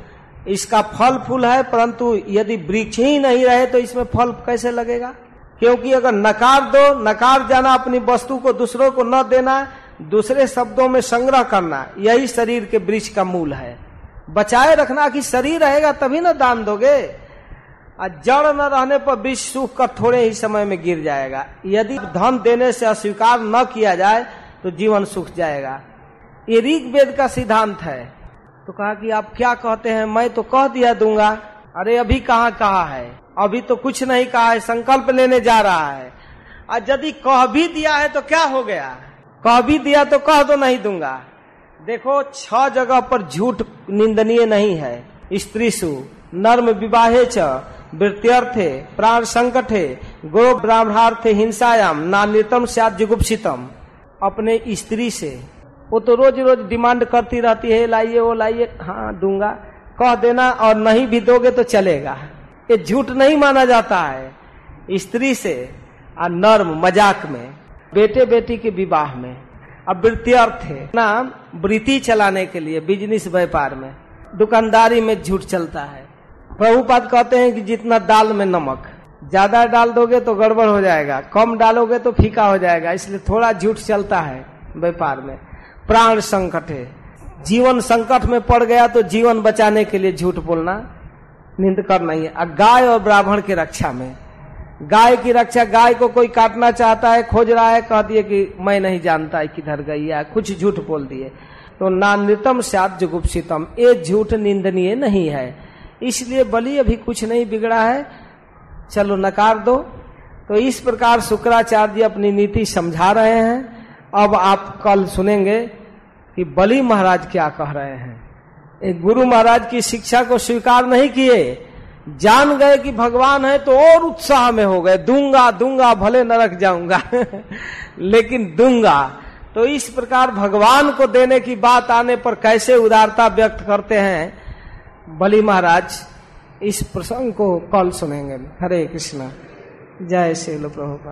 इसका फल फूल है, परंतु यदि वृक्ष ही नहीं रहे तो इसमें फल कैसे लगेगा? क्योंकि अगर नकार दो, नकार जाना अपनी वस्तु को दूसरों को न देना, दूसरे शब्दों में संग्रह करना, यही शरीर के वृक्ष का मूल है। बचाए रखना कि शरीर रहेगा तभी ना दान दोगे? और जड़ न रहने पर वृक्ष सूख कर थोड़े ही समय में गिर जाएगा। यदि धन देने से अस्वीकार न किया जाए तो जीवन सूख जाएगा। ये ऋग वेद का सिद्धांत है। तो कहा कि आप क्या कहते हैं? मैं तो कह दिया दूँगा। अरे, अभी कहाँ कहा है? अभी तो कुछ नहीं कहा है, संकल्प लेने जा रहा है। और यदि कह भी दिया है तो क्या हो गया? कह भी दिया तो कह दो नहीं दूँगा। देखो छह जगह पर झूठ निंदनीय नहीं है। स्त्री सु, नर्म विवाहे च, वृत्त्यर्थे, प्राण संकटे, गो ब्राह्मणार्थे हिंसायाम, नान्यतम सद जुगुप्सितम। अपने स्त्री से वो तो रोज रोज डिमांड करती रहती है, लाइए वो, लाइए। हाँ दूँगा। कह देना और नहीं भी दोगे तो चलेगा। ये झूठ नहीं माना जाता है। स्त्री से और नर्म मज़ाक में बेटे बेटी के विवाह में। अब वृत्ति अर्थ है। ना, वृत्ति चलाने के लिए बिज़नेस व्यापार में। दुकानदारी में झूठ चलता है। प्रभुपाद कहते हैं कि जितना दाल में नमक, ज़्यादा डाल दोगे तो गड़बड़ हो जाएगा। कम डालोगे तो फीका हो जाएगा। इसलिए थोड़ा झूठ चलता है व्यापार में। प्राण संकट है। जीवन संकट में पड़ गया तो जीवन बचाने के लिए झूठ बोलना निंद करना नहीं है। गाय और ब्राह्मण की रक्षा में, गाय की रक्षा, गाय को कोई काटना चाहता है, खोज रहा है कह दिए कि मैं नहीं जानता है किधर गई है, कुछ झूठ बोल दिए। तो नान्यतम सात जुगुप्सितम ये झूठ निंदनीय नहीं है। इसलिए बलि अभी कुछ नहीं बिगड़ा है। चलो नकार दो। तो इस प्रकार शुक्राचार्य अपनी नीति समझा रहे हैं। अब आप कल सुनेंगे कि बलि महाराज क्या कह रहे हैं। एक गुरु महाराज की शिक्षा को स्वीकार नहीं किए, जान गए कि भगवान है तो और उत्साह में हो गए, दूँगा दूँगा, भले नरक जाऊँगा, लेकिन दूँगा। तो इस प्रकार भगवान को देने की बात आने पर कैसे उदारता व्यक्त करते हैं, बलि महाराज, इस प्रसंग को कल सुनेंगे। हरे कृष्णा। जय श्री प्रभुपा